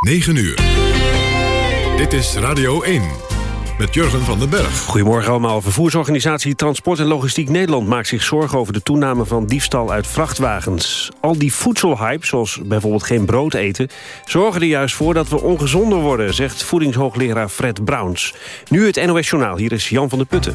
9 uur. Dit is Radio 1 met Jurgen van den Berg. Goedemorgen allemaal. Vervoersorganisatie Transport en Logistiek Nederland... maakt zich zorgen over de toename van diefstal uit vrachtwagens. Al die voedselhype, zoals bijvoorbeeld geen brood eten... zorgen er juist voor dat we ongezonder worden... zegt voedingshoogleraar Fred Browns. Nu het NOS Journaal. Hier is Jan van der Putten.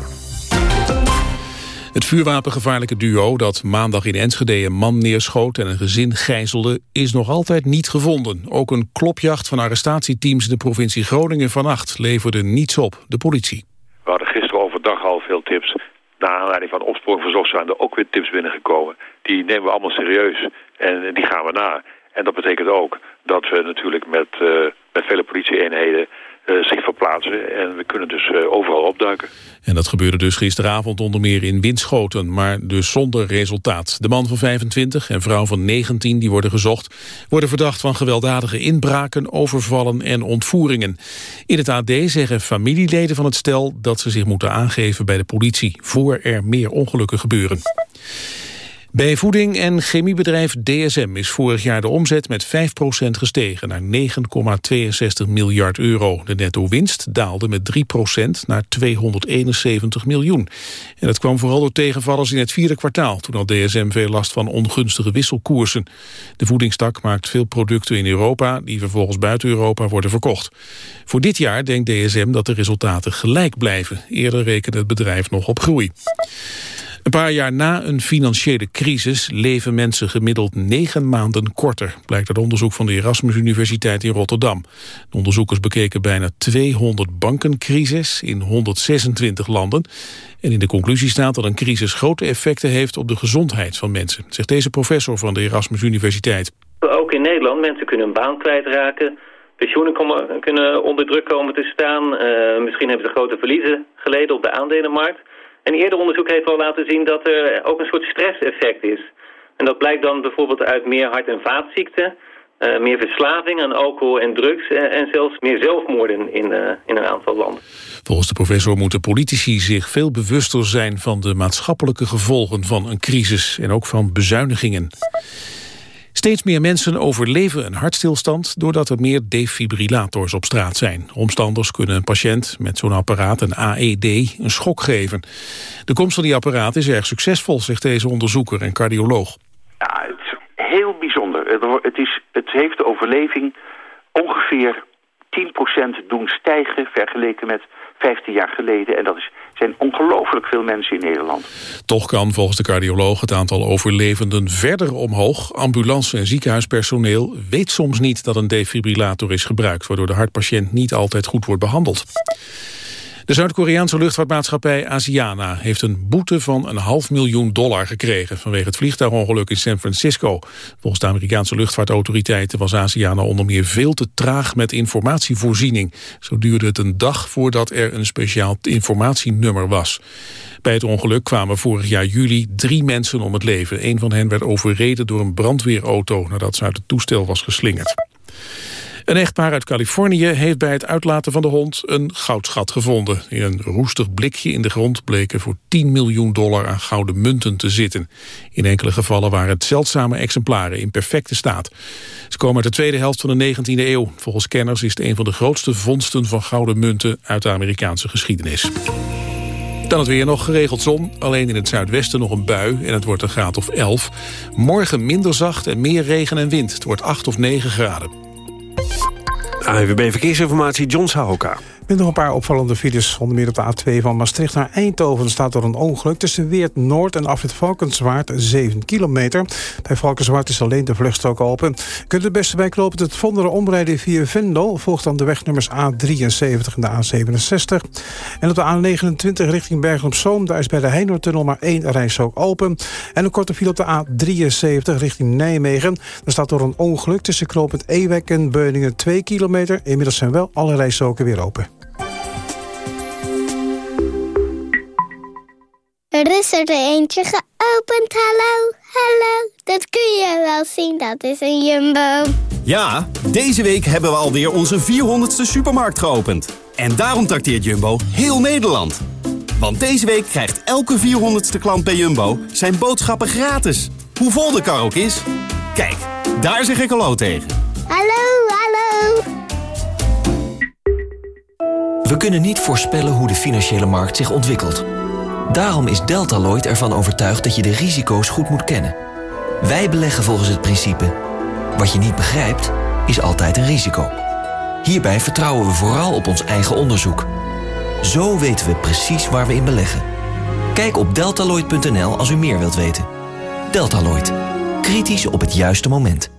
Het vuurwapengevaarlijke duo dat maandag in Enschede een man neerschoot en een gezin gijzelde is nog altijd niet gevonden. Ook een klopjacht van arrestatieteams in de provincie Groningen vannacht leverde niets op, de politie. We hadden gisteren overdag al veel tips. Naar aanleiding van opsporing verzocht zijn er ook weer tips binnengekomen. Die nemen we allemaal serieus en die gaan we na. En dat betekent ook dat we natuurlijk met, uh, met vele politieeenheden zich verplaatsen. En we kunnen dus uh, overal opduiken. En dat gebeurde dus gisteravond onder meer in Winschoten, maar dus zonder resultaat. De man van 25 en vrouw van 19 die worden gezocht... worden verdacht van gewelddadige inbraken, overvallen en ontvoeringen. In het AD zeggen familieleden van het stel dat ze zich moeten aangeven bij de politie... voor er meer ongelukken gebeuren. Bij voeding- en chemiebedrijf DSM is vorig jaar de omzet met 5% gestegen naar 9,62 miljard euro. De netto-winst daalde met 3% naar 271 miljoen. En dat kwam vooral door tegenvallers in het vierde kwartaal, toen had DSM veel last van ongunstige wisselkoersen. De voedingstak maakt veel producten in Europa die vervolgens buiten Europa worden verkocht. Voor dit jaar denkt DSM dat de resultaten gelijk blijven. Eerder rekende het bedrijf nog op groei. Een paar jaar na een financiële crisis leven mensen gemiddeld negen maanden korter, blijkt uit onderzoek van de Erasmus Universiteit in Rotterdam. De onderzoekers bekeken bijna 200 bankencrisis in 126 landen. En in de conclusie staat dat een crisis grote effecten heeft op de gezondheid van mensen, zegt deze professor van de Erasmus Universiteit. Ook in Nederland, mensen kunnen een baan kwijtraken, pensioenen kunnen onder druk komen te staan. Uh, misschien hebben ze grote verliezen geleden op de aandelenmarkt. En eerder onderzoek heeft al laten zien dat er ook een soort stresseffect is. En dat blijkt dan bijvoorbeeld uit meer hart- en vaatziekten... Uh, meer verslaving aan alcohol en drugs uh, en zelfs meer zelfmoorden in, uh, in een aantal landen. Volgens de professor moeten politici zich veel bewuster zijn van de maatschappelijke gevolgen van een crisis en ook van bezuinigingen. Steeds meer mensen overleven een hartstilstand doordat er meer defibrillators op straat zijn. Omstanders kunnen een patiënt met zo'n apparaat, een AED, een schok geven. De komst van die apparaat is erg succesvol, zegt deze onderzoeker en cardioloog. Ja, het is heel bijzonder. Het, is, het heeft de overleving ongeveer 10% doen stijgen vergeleken met 15 jaar geleden. En dat is, zijn ongelooflijk veel mensen in Nederland. Toch kan volgens de cardioloog het aantal overlevenden verder omhoog. Ambulance- en ziekenhuispersoneel weet soms niet dat een defibrillator is gebruikt... waardoor de hartpatiënt niet altijd goed wordt behandeld. De Zuid-Koreaanse luchtvaartmaatschappij Asiana heeft een boete van een half miljoen dollar gekregen vanwege het vliegtuigongeluk in San Francisco. Volgens de Amerikaanse luchtvaartautoriteiten was Asiana onder meer veel te traag met informatievoorziening. Zo duurde het een dag voordat er een speciaal informatienummer was. Bij het ongeluk kwamen vorig jaar juli drie mensen om het leven. Een van hen werd overreden door een brandweerauto nadat ze uit het toestel was geslingerd. Een echtpaar uit Californië heeft bij het uitlaten van de hond een goudschat gevonden. In een roestig blikje in de grond bleken voor 10 miljoen dollar aan gouden munten te zitten. In enkele gevallen waren het zeldzame exemplaren in perfecte staat. Ze komen uit de tweede helft van de 19e eeuw. Volgens kenners is het een van de grootste vondsten van gouden munten uit de Amerikaanse geschiedenis. Dan het weer nog geregeld zon. Alleen in het zuidwesten nog een bui en het wordt een graad of 11. Morgen minder zacht en meer regen en wind. Het wordt 8 of 9 graden. ANWB Verkeersinformatie, John Sahoka. Met nog een paar opvallende files. Onder meer op de A2 van Maastricht naar Eindhoven staat er een ongeluk. Tussen Weert Noord en Afrit Valkenswaard 7 kilometer. Bij Valkenswaard is alleen de vluchtstrook open. Kunt het beste bijklopen het Vonderen omrijden via Venlo. Volgt dan de wegnummers A73 en de A67. En op de A29 richting Bergen op Zoom. Daar is bij de Heinoortunnel maar één rijstrook open. En een korte file op de A73 richting Nijmegen. Daar staat door een ongeluk tussen knooppunt Ewek en Beuningen 2 kilometer. Inmiddels zijn wel alle rijstroken weer open. Er is er eentje geopend, hallo, hallo. Dat kun je wel zien, dat is een jumbo. Ja, deze week hebben we alweer onze 400ste supermarkt geopend. En daarom trakteert Jumbo heel Nederland. Want deze week krijgt elke 400ste klant bij Jumbo zijn boodschappen gratis. Hoe vol de kar ook is. Kijk, daar zeg ik hallo tegen. Hallo, hallo. We kunnen niet voorspellen hoe de financiële markt zich ontwikkelt. Daarom is Deltaloid ervan overtuigd dat je de risico's goed moet kennen. Wij beleggen volgens het principe... wat je niet begrijpt, is altijd een risico. Hierbij vertrouwen we vooral op ons eigen onderzoek. Zo weten we precies waar we in beleggen. Kijk op deltaloid.nl als u meer wilt weten. Deltaloid. Kritisch op het juiste moment.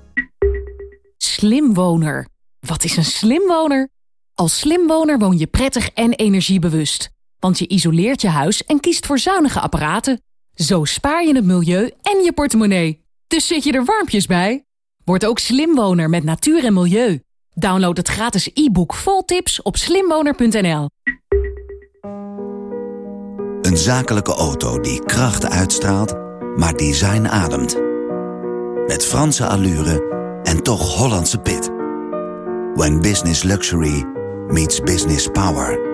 Slimwoner. Wat is een slimwoner? Als slimwoner woon je prettig en energiebewust. Want je isoleert je huis en kiest voor zuinige apparaten. Zo spaar je het milieu en je portemonnee. Dus zit je er warmpjes bij? Word ook slimwoner met natuur en milieu. Download het gratis e-book vol tips op slimwoner.nl. Een zakelijke auto die kracht uitstraalt, maar design ademt. Met Franse allure en toch Hollandse pit. When business luxury meets business power.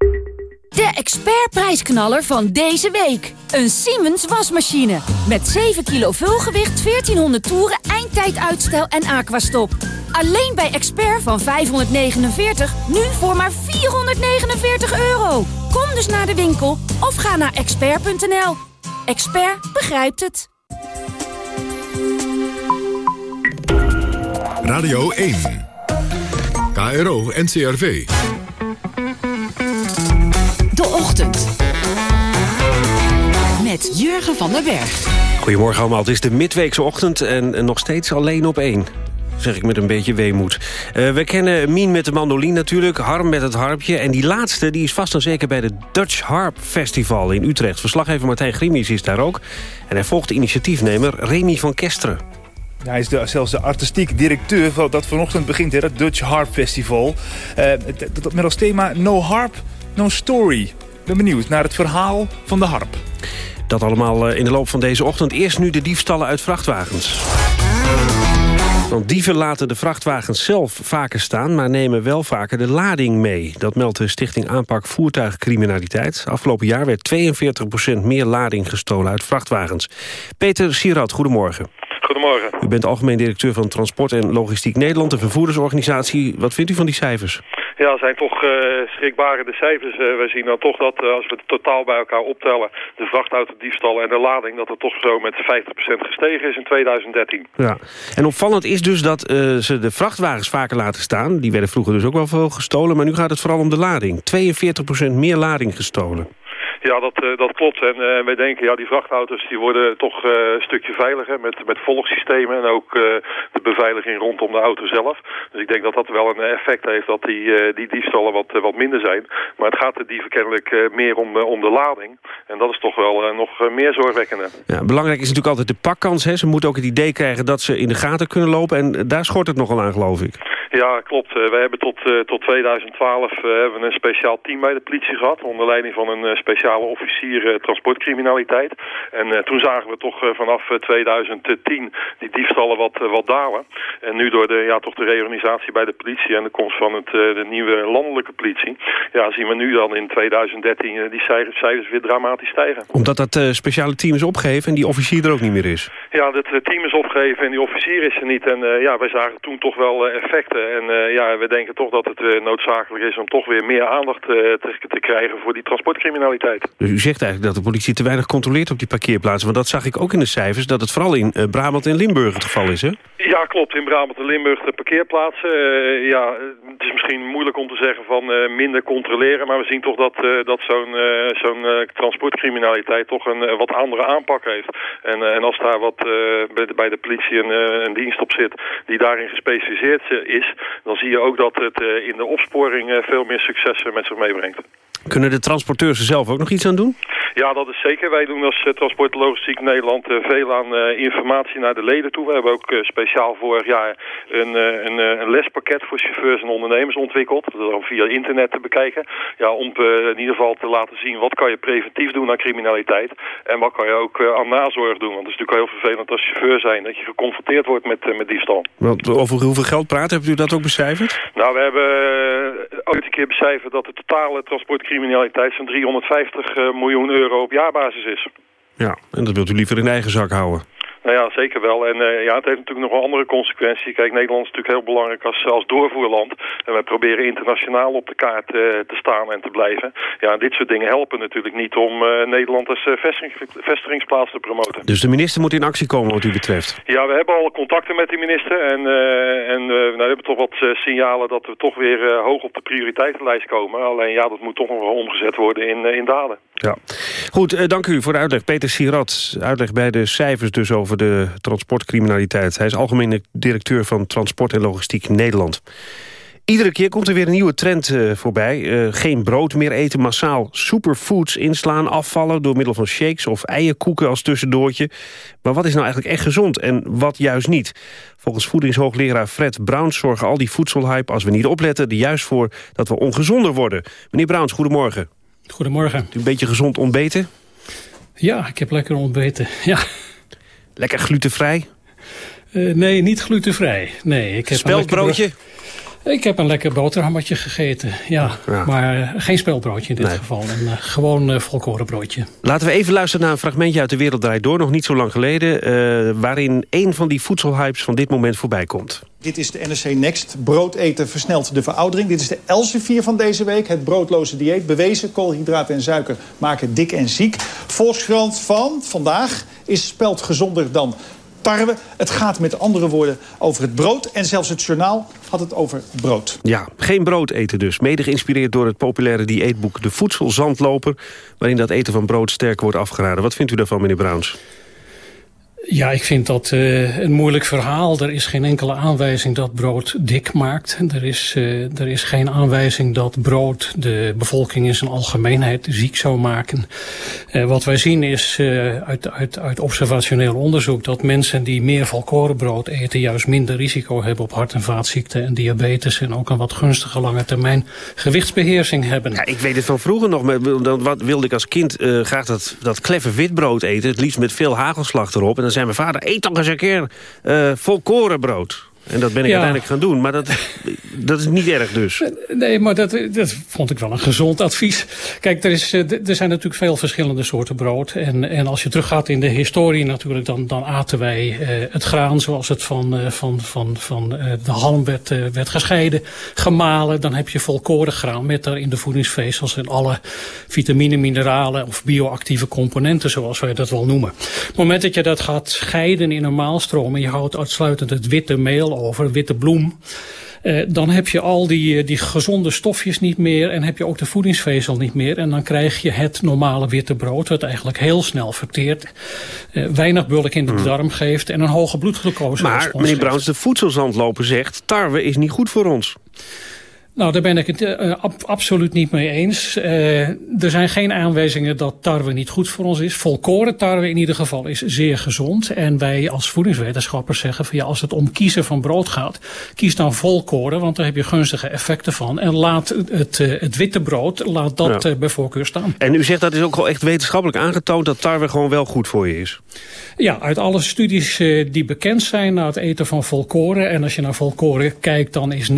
De expertprijsknaller van deze week. Een Siemens wasmachine. Met 7 kilo vulgewicht, 1400 toeren, eindtijduitstel en aquastop. Alleen bij Expert van 549, nu voor maar 449 euro. Kom dus naar de winkel of ga naar expert.nl. Expert begrijpt het. Radio 1. KRO NCRV. De Ochtend. Met Jurgen van den Berg. Goedemorgen allemaal, het is de midweekse ochtend en en nog steeds alleen op één. Zeg ik met een beetje weemoed. Eh, we kennen Mien met de mandoline natuurlijk, Harm met het harpje... en die laatste die is vast en zeker bij de Dutch Harp Festival in Utrecht. Verslaggever Martijn Grimius is daar ook. En hij volgt de initiatiefnemer Remy van Kesteren. Hij is de, zelfs de artistiek directeur van dat vanochtend begint, hè, het Dutch Harp Festival. Eh, met als thema No Harp, No Story. Ik ben benieuwd naar het verhaal van de harp. Dat allemaal eh, in de loop van deze ochtend. Eerst nu de diefstallen uit vrachtwagens. Want dieven laten de vrachtwagens zelf vaker staan... maar nemen wel vaker de lading mee. Dat meldt de Stichting Aanpak Voertuigcriminaliteit. Afgelopen jaar werd 42% meer lading gestolen uit vrachtwagens. Peter Sierat, goedemorgen. Goedemorgen. U bent algemeen directeur van Transport en Logistiek Nederland... een vervoerdersorganisatie. Wat vindt u van die cijfers? Ja, zijn toch eh schrikbarende cijfers. Eh, wij zien dan toch dat eh, als we het totaal bij elkaar optellen... de vrachtautodiefstallen en de lading... dat het toch zo met 50% gestegen is in 2013. Ja. En opvallend is dus dat ze de vrachtwagens vaker laten staan. Die werden vroeger dus ook wel veel gestolen. Maar nu gaat het vooral om de lading. 42% meer lading gestolen. Ja, dat, eh, dat klopt. En eh, wij denken, ja, die vrachtauto's die worden toch eh, een stukje veiliger met, met volgsystemen en ook de beveiliging rondom de auto zelf. Dus ik denk dat dat wel een effect heeft dat die, die diefstallen wat, wat minder zijn. Maar het gaat de dieven kennelijk meer om, om de lading. En dat is toch wel nog meer zorgwekkender. Ja, belangrijk is natuurlijk altijd de pakkans. Hè. Ze moeten ook het idee krijgen dat ze in de gaten kunnen lopen. En daar schort het nogal aan, geloof ik. Ja, klopt. Eh, wij hebben tot, eh, tot 2012 eh, hebben we een speciaal team bij de politie gehad. Onder leiding van een speciale officier transportcriminaliteit. En toen zagen we toch vanaf eh, 2010 die diefstallen wat, wat dalen. En nu door de, ja, toch de reorganisatie bij de politie en de komst van het, de nieuwe landelijke politie... Ja, zien we nu dan in 2013 eh, die cijfers, cijfers weer dramatisch stijgen. Omdat dat speciale team is opgegeven en die officier er ook niet meer is. Ja, eh, team is opgegeven en die officier is er niet. En ja, wij zagen toen toch wel eh, effecten. En eh, ja, we denken toch dat het eh, noodzakelijk is om toch weer meer aandacht eh, te, te krijgen voor die transportcriminaliteit. Dus u zegt eigenlijk dat de politie te weinig controleert op die parkeerplaatsen. Want dat zag ik ook in de cijfers, dat het vooral in eh, Brabant en Limburg het geval is, hè? Ja, klopt. In Brabant en Limburg de parkeerplaatsen. Eh, ja, het is misschien moeilijk om te zeggen van eh, minder controleren. Maar we zien toch dat, eh, dat zo'n eh, zo'n eh, transportcriminaliteit toch een eh, wat andere aanpak heeft. En, eh, en als daar wat eh, bij, de, bij de politie een, eh, een dienst op zit die daarin gespecialiseerd eh, is... dan zie je ook dat het eh, in de opsporing eh, veel meer succes eh, met zich meebrengt. Kunnen de transporteurs er zelf ook nog iets aan doen? Ja, dat is zeker. Wij doen als eh, Transport Logistiek Nederland eh, veel aan eh, informatie naar de leden toe. We hebben ook speciaal vorig jaar een, een, een lespakket voor chauffeurs en ondernemers ontwikkeld. Dat is dan via internet te bekijken. Ja, om in ieder geval te laten zien wat kan je preventief doen aan criminaliteit. En wat kan je ook aan nazorg doen. Want het is natuurlijk heel vervelend als chauffeur zijn dat je geconfronteerd wordt met, met diefstal. Want over hoeveel geld praten, hebt u dat ook becijferd? Nou, we hebben ooit een keer becijferd dat de totale transportcriminaliteit zo'n 350 miljoen euro op jaarbasis is. Ja, en dat wilt u liever in eigen zak houden. Nou ja, zeker wel. En uh, ja, het heeft natuurlijk nog wel andere consequenties. Kijk, Nederland is natuurlijk heel belangrijk als, als doorvoerland. En wij proberen internationaal op de kaart uh, te staan en te blijven. Ja, dit soort dingen helpen natuurlijk niet om uh, Nederland als vestiging, vestigingsplaats te promoten. Dus de minister moet in actie komen wat u betreft? Ja, we hebben al contacten met de minister. En, en nou, we hebben toch wat signalen dat we toch weer hoog op de prioriteitenlijst komen. Alleen ja, dat moet toch nog wel omgezet worden in, in daden. Ja. Goed, dank u voor de uitleg. Peter Sirat, uitleg bij de cijfers dus over over de transportcriminaliteit. Hij is algemene directeur van Transport en Logistiek Nederland. Iedere keer komt er weer een nieuwe trend uh, voorbij. Uh, geen brood meer eten, massaal superfoods inslaan, afvallen... door middel van shakes of eierkoeken als tussendoortje. Maar wat is nou eigenlijk echt gezond en wat juist niet? Volgens voedingshoogleraar Fred Browns zorgen al die voedselhype... als we niet opletten, er juist voor dat we ongezonder worden. Meneer Browns, goedemorgen. Goedemorgen. U een beetje gezond ontbeten? Ja, ik heb lekker ontbeten, ja. Lekker glutenvrij? Uh, nee, niet glutenvrij. Nee, ik heb Speldbroodje? Ik heb een lekker boterhammetje gegeten, ja. Maar uh, geen speelbroodje in dit nee. geval. Een uh, gewoon uh, volkorenbroodje. Laten we even luisteren naar een fragmentje uit De Wereld Draait Door. Nog niet zo lang geleden. waarin een van die voedselhypes van dit moment voorbij komt. Dit is de NRC Next. Brood eten versnelt de veroudering. Dit is de Elsevier van deze week. Het broodloze dieet. Bewezen koolhydraten en suiker maken dik en ziek. Volkskrant van vandaag is spelt gezonder dan tarwe. Het gaat met andere woorden over het brood. En zelfs het journaal had het over brood. Ja, geen brood eten dus. Mede geïnspireerd door het populaire dieetboek De Voedselzandloper... waarin dat eten van brood sterk wordt afgeraden. Wat vindt u daarvan, meneer Browns? Ja, ik vind dat uh, een moeilijk verhaal. Er is geen enkele aanwijzing dat brood dik maakt. Er is, uh, er is geen aanwijzing dat brood de bevolking in zijn algemeenheid ziek zou maken. Uh, wat wij zien is uit, uit, uit observationeel onderzoek dat mensen die meer volkorenbrood eten juist minder risico hebben op hart- en vaatziekten en diabetes en ook een wat gunstige lange termijn gewichtsbeheersing hebben. Ja, ik weet het van vroeger nog. Dan wat wilde ik als kind graag dat, dat kleffe witbrood eten. Het liefst met veel hagelslag erop. Dan zei mijn vader, eet toch eens een keer uh, volkorenbrood. En dat ben ik uiteindelijk gaan doen. Maar dat, dat is niet erg dus. Nee, maar dat, dat vond ik wel een gezond advies. Kijk, er, is, eh, er zijn natuurlijk veel verschillende soorten brood. En, en als je teruggaat in de historie natuurlijk... dan, dan aten wij uh, het graan zoals het van, uh, van, van, van de halm werd, werd gescheiden. Gemalen, dan heb je volkoren graan... met daarin de voedingsvezels en alle vitamine, mineralen... of bioactieve componenten, zoals wij dat wel noemen. Op het moment dat je dat gaat scheiden in een maalstroom... en je houdt uitsluitend het witte meel over, witte bloem. Uh, dan heb je al die, eh, die gezonde stofjes niet meer en heb je ook de voedingsvezel niet meer. En dan krijg je het normale witte brood, wat eigenlijk heel snel verteert. Uh, weinig bulk in de hmm. darm geeft en een hoge bloedglucose. Maar meneer de voedselzandloper zegt, tarwe is niet goed voor ons. Nou, daar ben ik het uh, ab absoluut niet mee eens. Uh, er zijn geen aanwijzingen dat tarwe niet goed voor ons is. Volkoren tarwe in ieder geval is zeer gezond. En wij als voedingswetenschappers zeggen van ja, als het om kiezen van brood gaat, kies dan volkoren, want daar heb je gunstige effecten van. En laat het, uh, het witte brood, laat dat ja. bij voorkeur staan. En u zegt dat is ook wel echt wetenschappelijk aangetoond dat tarwe gewoon wel goed voor je is? Ja, uit alle studies die bekend zijn naar het eten van volkoren. En als je naar volkoren kijkt, dan is 90%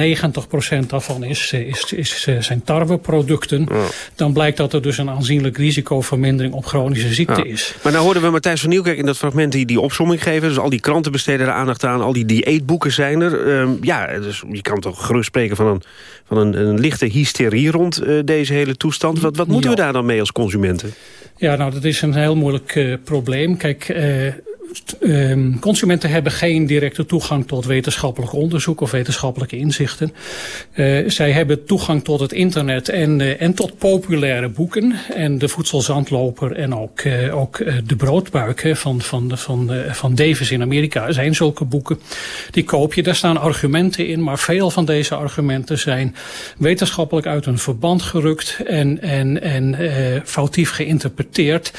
daarvan is, is, is, zijn tarweproducten... Ja. dan blijkt dat er dus een aanzienlijk risicovermindering op chronische ziekte ja. is. Maar nou hoorden we Matthijs van Nieuwkerk in dat fragment die, die opsomming geven. Dus al die kranten besteden er aandacht aan, al die dieetboeken zijn er. Um, ja, dus je kan toch gerust spreken van een, van een, een lichte hysterie rond uh, deze hele toestand. Wat, wat moeten ja. we daar dan mee als consumenten? Ja, nou, dat is een heel moeilijk uh, probleem. Kijk... Uh, Um, consumenten hebben geen directe toegang tot wetenschappelijk onderzoek of wetenschappelijke inzichten. Uh, zij hebben toegang tot het internet en, uh, en tot populaire boeken. En de voedselzandloper en ook, uh, ook de broodbuik van, van, van, van Davis in Amerika zijn zulke boeken. Die koop je, daar staan argumenten in, maar veel van deze argumenten zijn wetenschappelijk uit een verband gerukt en, en, en foutief geïnterpreteerd.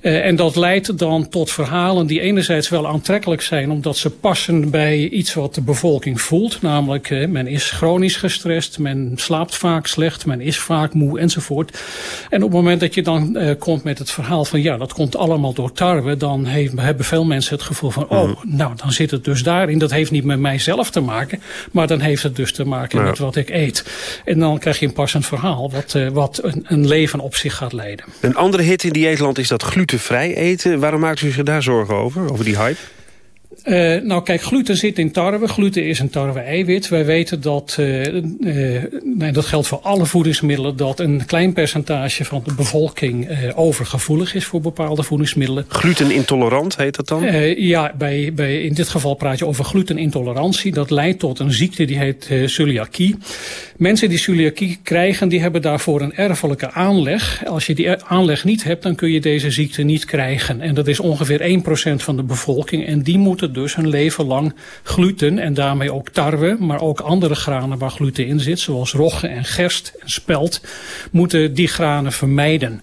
en dat leidt dan tot verhalen die enerzijds wel aantrekkelijk zijn omdat ze passen bij iets wat de bevolking voelt. Namelijk, eh, men is chronisch gestrest, men slaapt vaak slecht, men is vaak moe enzovoort. En op het moment dat je dan uh, komt met het verhaal van ja, dat komt allemaal door tarwe, dan heeft, hebben veel mensen het gevoel van oh, Mhm. nou dan zit het dus daarin. Dat heeft niet met mijzelf te maken, maar dan heeft het dus te maken met wat ik eet. En dan krijg je een passend verhaal wat, uh, wat een, een leven op zich gaat leiden. Een andere hit in dieetland is dat glutenvrij eten. Waarom maakt u zich daar zorgen over, over die hype? Uh, nou kijk, gluten zit in tarwe. Gluten is een tarwe-eiwit. Wij weten dat, uh, uh, nee, dat geldt voor alle voedingsmiddelen... dat een klein percentage van de bevolking overgevoelig is voor bepaalde voedingsmiddelen. Glutenintolerant heet dat dan? ja, bij, bij, in dit geval praat je over glutenintolerantie. Dat leidt tot een ziekte die heet celiakie. Mensen die celiakie krijgen, die hebben daarvoor een erfelijke aanleg. Als je die aanleg niet hebt, dan kun je deze ziekte niet krijgen. En dat is ongeveer 1% van de bevolking. En die moeten dus hun leven lang gluten en daarmee ook tarwe, maar ook andere granen waar gluten in zit, zoals rogge en gerst en spelt, moeten die granen vermijden.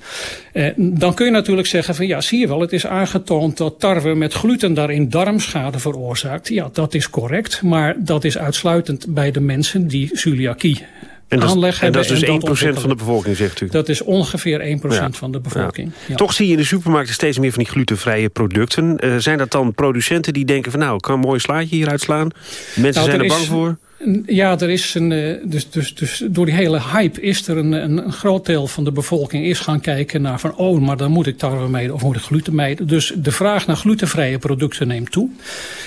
Eh, dan kun je natuurlijk zeggen van ja, zie je wel, het is aangetoond dat tarwe met gluten daarin darmschade veroorzaakt. Ja, dat is correct, maar dat is uitsluitend bij de mensen die celiakie en dat, aanleg en hebben. dat is dus 1% van de bevolking, zegt u? Dat is ongeveer 1% ja. van de bevolking. Ja. Ja. Toch zie je in de supermarkten steeds meer van die glutenvrije producten. Uh, zijn dat dan producenten die denken van nou, ik kan een mooi slaatje hier uitslaan? Mensen nou, zijn er, er bang is, voor? Ja, er is een, dus, dus, dus door die hele hype is er een, een, groot deel van de bevolking is gaan kijken naar van oh, maar dan moet ik tarwe mijden of moet ik gluten mijden. Dus de vraag naar glutenvrije producten neemt toe.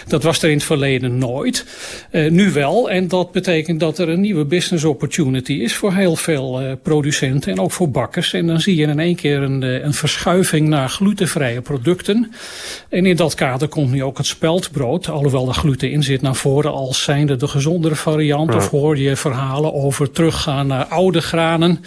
Dat was er in het verleden nooit. Uh, nu wel. En dat betekent dat er een nieuwe business opportunity is voor heel veel uh, producenten en ook voor bakkers. En dan zie je in één keer een, een verschuiving naar glutenvrije producten. En in dat kader komt nu ook het speldbrood, alhoewel er gluten in zit, naar voren als zijnde de gezondere variant. Ja. Of hoor je verhalen over teruggaan naar oude granen.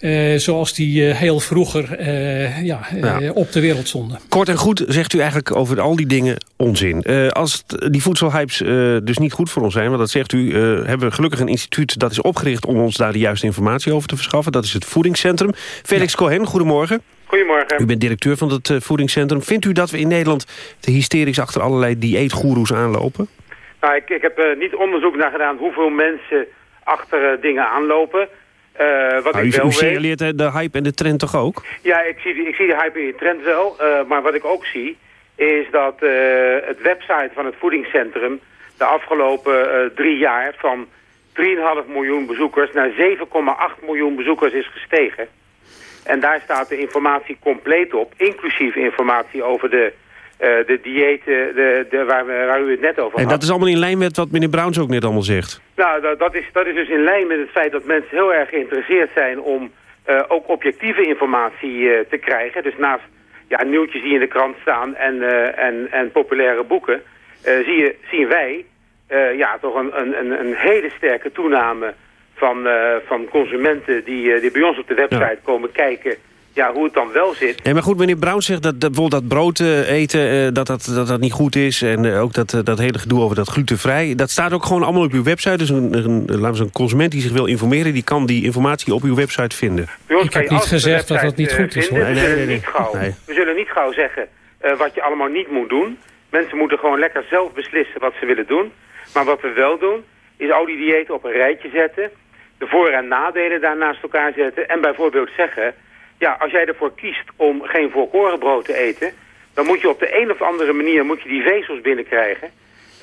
Uh, zoals die uh, heel vroeger uh, ja, ja. op de wereld stonden. Kort en goed zegt u eigenlijk over al die dingen onzin. als die voedselhypes dus niet goed voor ons zijn... want dat zegt u, hebben we gelukkig een instituut... dat is opgericht om ons daar de juiste informatie over te verschaffen. Dat is het Voedingscentrum. Felix ja. Cohen, goedemorgen. Goedemorgen. U bent directeur van het voedingscentrum. Vindt u dat we in Nederland te hysterisch achter allerlei dieetgoeroes aanlopen? Nou, ik, ik heb uh, niet onderzoek naar gedaan hoeveel mensen achter uh, dingen aanlopen. Uh, wat nou, ik u, wel u signaleert weet... de hype en de trend toch ook? Ja, ik zie, ik zie de hype en de trend wel. maar wat ik ook zie, is dat het website van het voedingscentrum... de afgelopen drie jaar van 3,5 miljoen bezoekers naar 7,8 miljoen bezoekers is gestegen. En daar staat de informatie compleet op, inclusief informatie over de... Uh, de diëten de, de, waar, we, waar u het net over had. En dat is allemaal in lijn met wat meneer Browns ook net allemaal zegt? Nou, dat, dat, is, dat is dus in lijn met het feit dat mensen heel erg geïnteresseerd zijn... om uh, ook objectieve informatie te krijgen. Dus naast ja, nieuwtjes die in de krant staan en, en, en populaire boeken... zie je, zien wij ja, toch een, een, een hele sterke toename van, van consumenten... Die, die bij ons op de website ja. komen kijken ja, hoe het dan wel zit. Ja, maar goed, meneer Brown zegt dat, dat bijvoorbeeld dat brood uh, eten uh, dat, dat, dat dat niet goed is. En uh, ook dat, dat hele gedoe over dat glutenvrij. Dat staat ook gewoon allemaal op uw website. Dus een, een, een, een consument die zich wil informeren... die kan die informatie op uw website vinden. Ik heb niet gezegd dat dat niet goed is. Hoor. We, nee, zullen nee, niet gauw, nee. we zullen niet gauw zeggen wat je allemaal niet moet doen. Mensen moeten gewoon lekker zelf beslissen wat ze willen doen. Maar wat we wel doen, is al die diëten op een rijtje zetten. De voor- en nadelen daar naast elkaar zetten. En bijvoorbeeld zeggen ja, als jij ervoor kiest om geen volkorenbrood te eten... dan moet je op de een of andere manier moet je die vezels binnenkrijgen.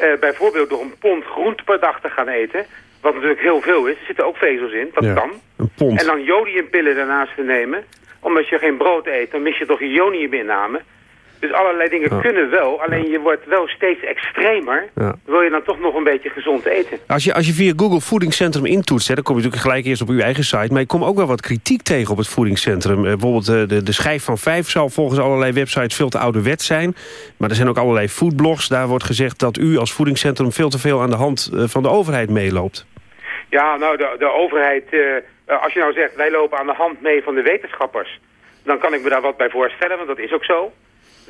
Uh, bijvoorbeeld door een pond groente per dag te gaan eten. Wat natuurlijk heel veel is. Er zitten ook vezels in. Dat ja, kan. Een pond. En dan jodiumpillen daarnaast te nemen. Omdat je geen brood eet, dan mis je toch je joniuminname. Dus allerlei dingen ja. kunnen wel. Alleen je wordt wel steeds extremer. Ja. Wil je dan toch nog een beetje gezond eten. Als je, als je via Google voedingscentrum intoetst... Hè, dan kom je natuurlijk gelijk eerst op uw eigen site... maar je komt ook wel wat kritiek tegen op het voedingscentrum. Uh, bijvoorbeeld uh, de, de schijf van vijf zal volgens allerlei websites veel te ouderwet zijn. Maar er zijn ook allerlei foodblogs. Daar wordt gezegd dat u als voedingscentrum... veel te veel aan de hand uh, van de overheid meeloopt. Ja, nou, de, de overheid... als je nou zegt, wij lopen aan de hand mee van de wetenschappers... dan kan ik me daar wat bij voorstellen, want dat is ook zo...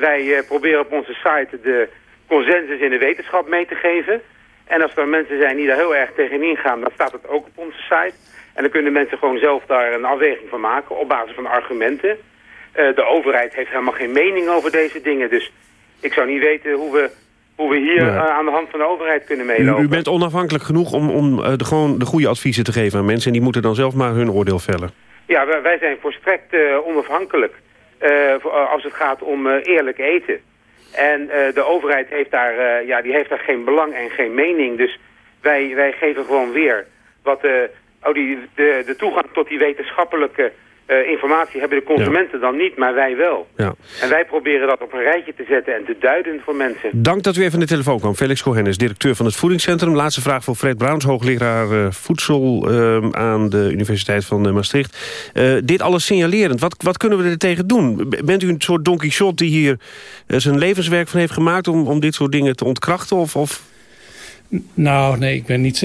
Wij uh, proberen op onze site de consensus in de wetenschap mee te geven. En als er mensen zijn die daar heel erg tegenin gaan, dan staat het ook op onze site. En dan kunnen mensen gewoon zelf daar een afweging van maken op basis van argumenten. Uh, de overheid heeft helemaal geen mening over deze dingen. Dus ik zou niet weten hoe we, hoe we hier Nee. eh, aan de hand van de overheid kunnen meelopen. u bent onafhankelijk genoeg om, om eh, de, gewoon de goede adviezen te geven aan mensen... en die moeten dan zelf maar hun oordeel vellen. Ja, wij, wij zijn volstrekt eh, onafhankelijk eh, eh, als het gaat om eh, eerlijk eten. En eh, de overheid heeft daar, eh, ja, die heeft daar geen belang en geen mening. Dus wij, wij geven gewoon weer wat eh, oh, die, de, de toegang tot die wetenschappelijke eh, informatie hebben de consumenten dan niet, maar wij wel. Ja. En wij proberen dat op een rijtje te zetten en te duiden voor mensen. Dank dat u even aan de telefoon kwam. Felix Cohennis, directeur van het Voedingscentrum. Laatste vraag voor Fred Bruins, hoogleraar eh, voedsel eh, aan de Universiteit van eh, Maastricht. Dit alles signalerend, wat, wat kunnen we er tegen doen? Bent u een soort Don Quixote die hier zijn levenswerk van heeft gemaakt... om, om dit soort dingen te ontkrachten? Of, of... Nou, nee, ik ben niet,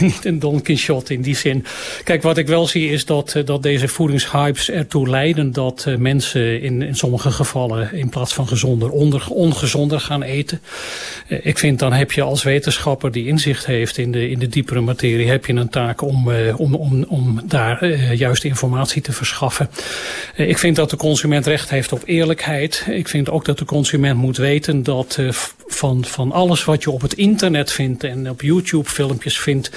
niet, een Don Quixote in die zin. Kijk, wat ik wel zie is dat, eh, dat deze voedingshypes ertoe leiden... dat eh, mensen in, in sommige gevallen in plaats van gezonder onder, ongezonder gaan eten. Eh, ik vind dan heb je als wetenschapper die inzicht heeft in de, in de diepere materie... heb je een taak om, om, om, om daar juiste informatie te verschaffen. Ik vind dat de consument recht heeft op eerlijkheid. Ik vind ook dat de consument moet weten dat van, van alles wat je op het internet vindt en op YouTube filmpjes vindt,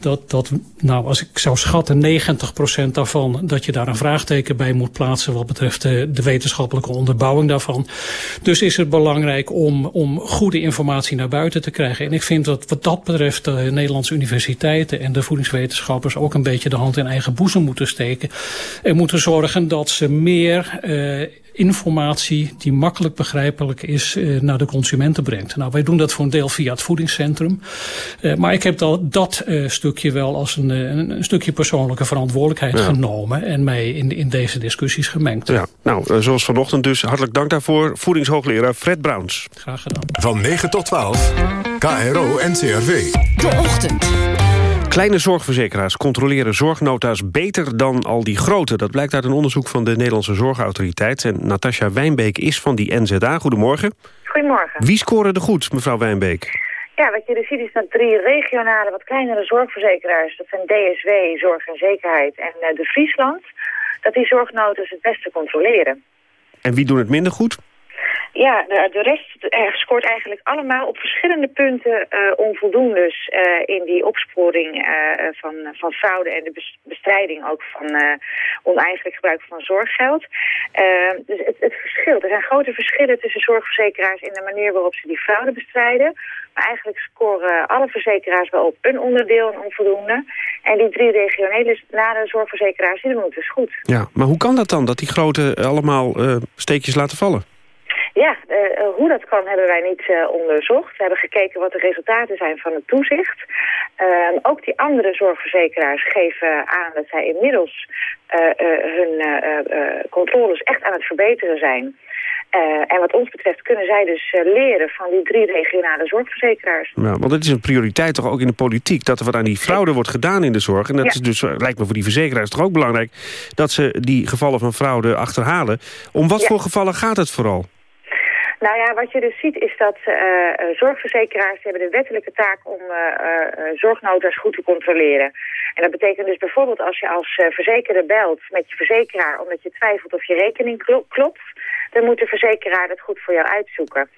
dat, dat nou als ik zou schatten 90% daarvan, dat je daar een vraagteken bij moet plaatsen wat betreft de, wetenschappelijke onderbouwing daarvan. Dus is het belangrijk om, om goede informatie naar buiten te krijgen. En ik vind dat wat dat betreft de Nederlandse universiteiten en de voedingswetenschappers ook een beetje de hand in eigen boezem moeten steken. En moeten zorgen dat ze meer eh, informatie die makkelijk begrijpelijk is eh, naar de consumenten brengt. Nou, wij doen dat voor een deel via het voedingscentrum. Eh, maar ik heb dat, dat eh, stukje wel als een, een, een stukje persoonlijke verantwoordelijkheid Ja. genomen en mij in, in deze discussies gemengd. Ja, nou, zoals vanochtend dus. Hartelijk dank daarvoor. Voedingshoogleraar Fred Bruins. Graag gedaan. Van 9 tot 12, KRO NCRV. De ochtend. Kleine zorgverzekeraars controleren zorgnota's beter dan al die grote. Dat blijkt uit een onderzoek van de Nederlandse Zorgautoriteit. En Natasja Wijnbeek is van die NZA. Goedemorgen. Goedemorgen. Wie scoren er goed, mevrouw Wijnbeek? Ja, wat je dus ziet is dat drie regionale, wat kleinere zorgverzekeraars, dat zijn DSW, Zorg en Zekerheid en eh, de Friesland, dat die zorgnotas het beste controleren. En wie doen het minder goed? Ja, de, rest eh, scoort eigenlijk allemaal op verschillende punten eh onvoldoendes eh, in die opsporing van, van fraude en de bes- bestrijding ook van oneigenlijk gebruik van zorggeld. Dus het, het verschilt. Er zijn grote verschillen tussen zorgverzekeraars in de manier waarop ze die fraude bestrijden. Maar eigenlijk scoren alle verzekeraars wel op een onderdeel een onvoldoende. En die drie regionale nare zorgverzekeraars die doen het dus goed. Ja, maar hoe kan dat dan, dat die grote allemaal steekjes laten vallen? Ja, eh, eh, hoe dat kan hebben wij niet eh, onderzocht. We hebben gekeken wat de resultaten zijn van het toezicht. Ook die andere zorgverzekeraars geven aan dat zij inmiddels hun controles echt aan het verbeteren zijn. En wat ons betreft kunnen zij dus leren van die drie regionale zorgverzekeraars. Ja, want het is een prioriteit toch ook in de politiek... dat er wat aan die fraude wordt gedaan in de zorg. En dat Ja. is dus, lijkt me voor die verzekeraars toch ook belangrijk... dat ze die gevallen van fraude achterhalen. Om wat Ja. voor gevallen gaat het vooral? Nou ja, wat je dus ziet is dat eh, eh, zorgverzekeraars hebben de wettelijke taak om eh, eh, zorgnota's goed te controleren. En dat betekent dus bijvoorbeeld als je als eh, verzekerde belt met je verzekeraar omdat je twijfelt of je rekening klo- klopt, dan moet de verzekeraar het goed voor jou uitzoeken.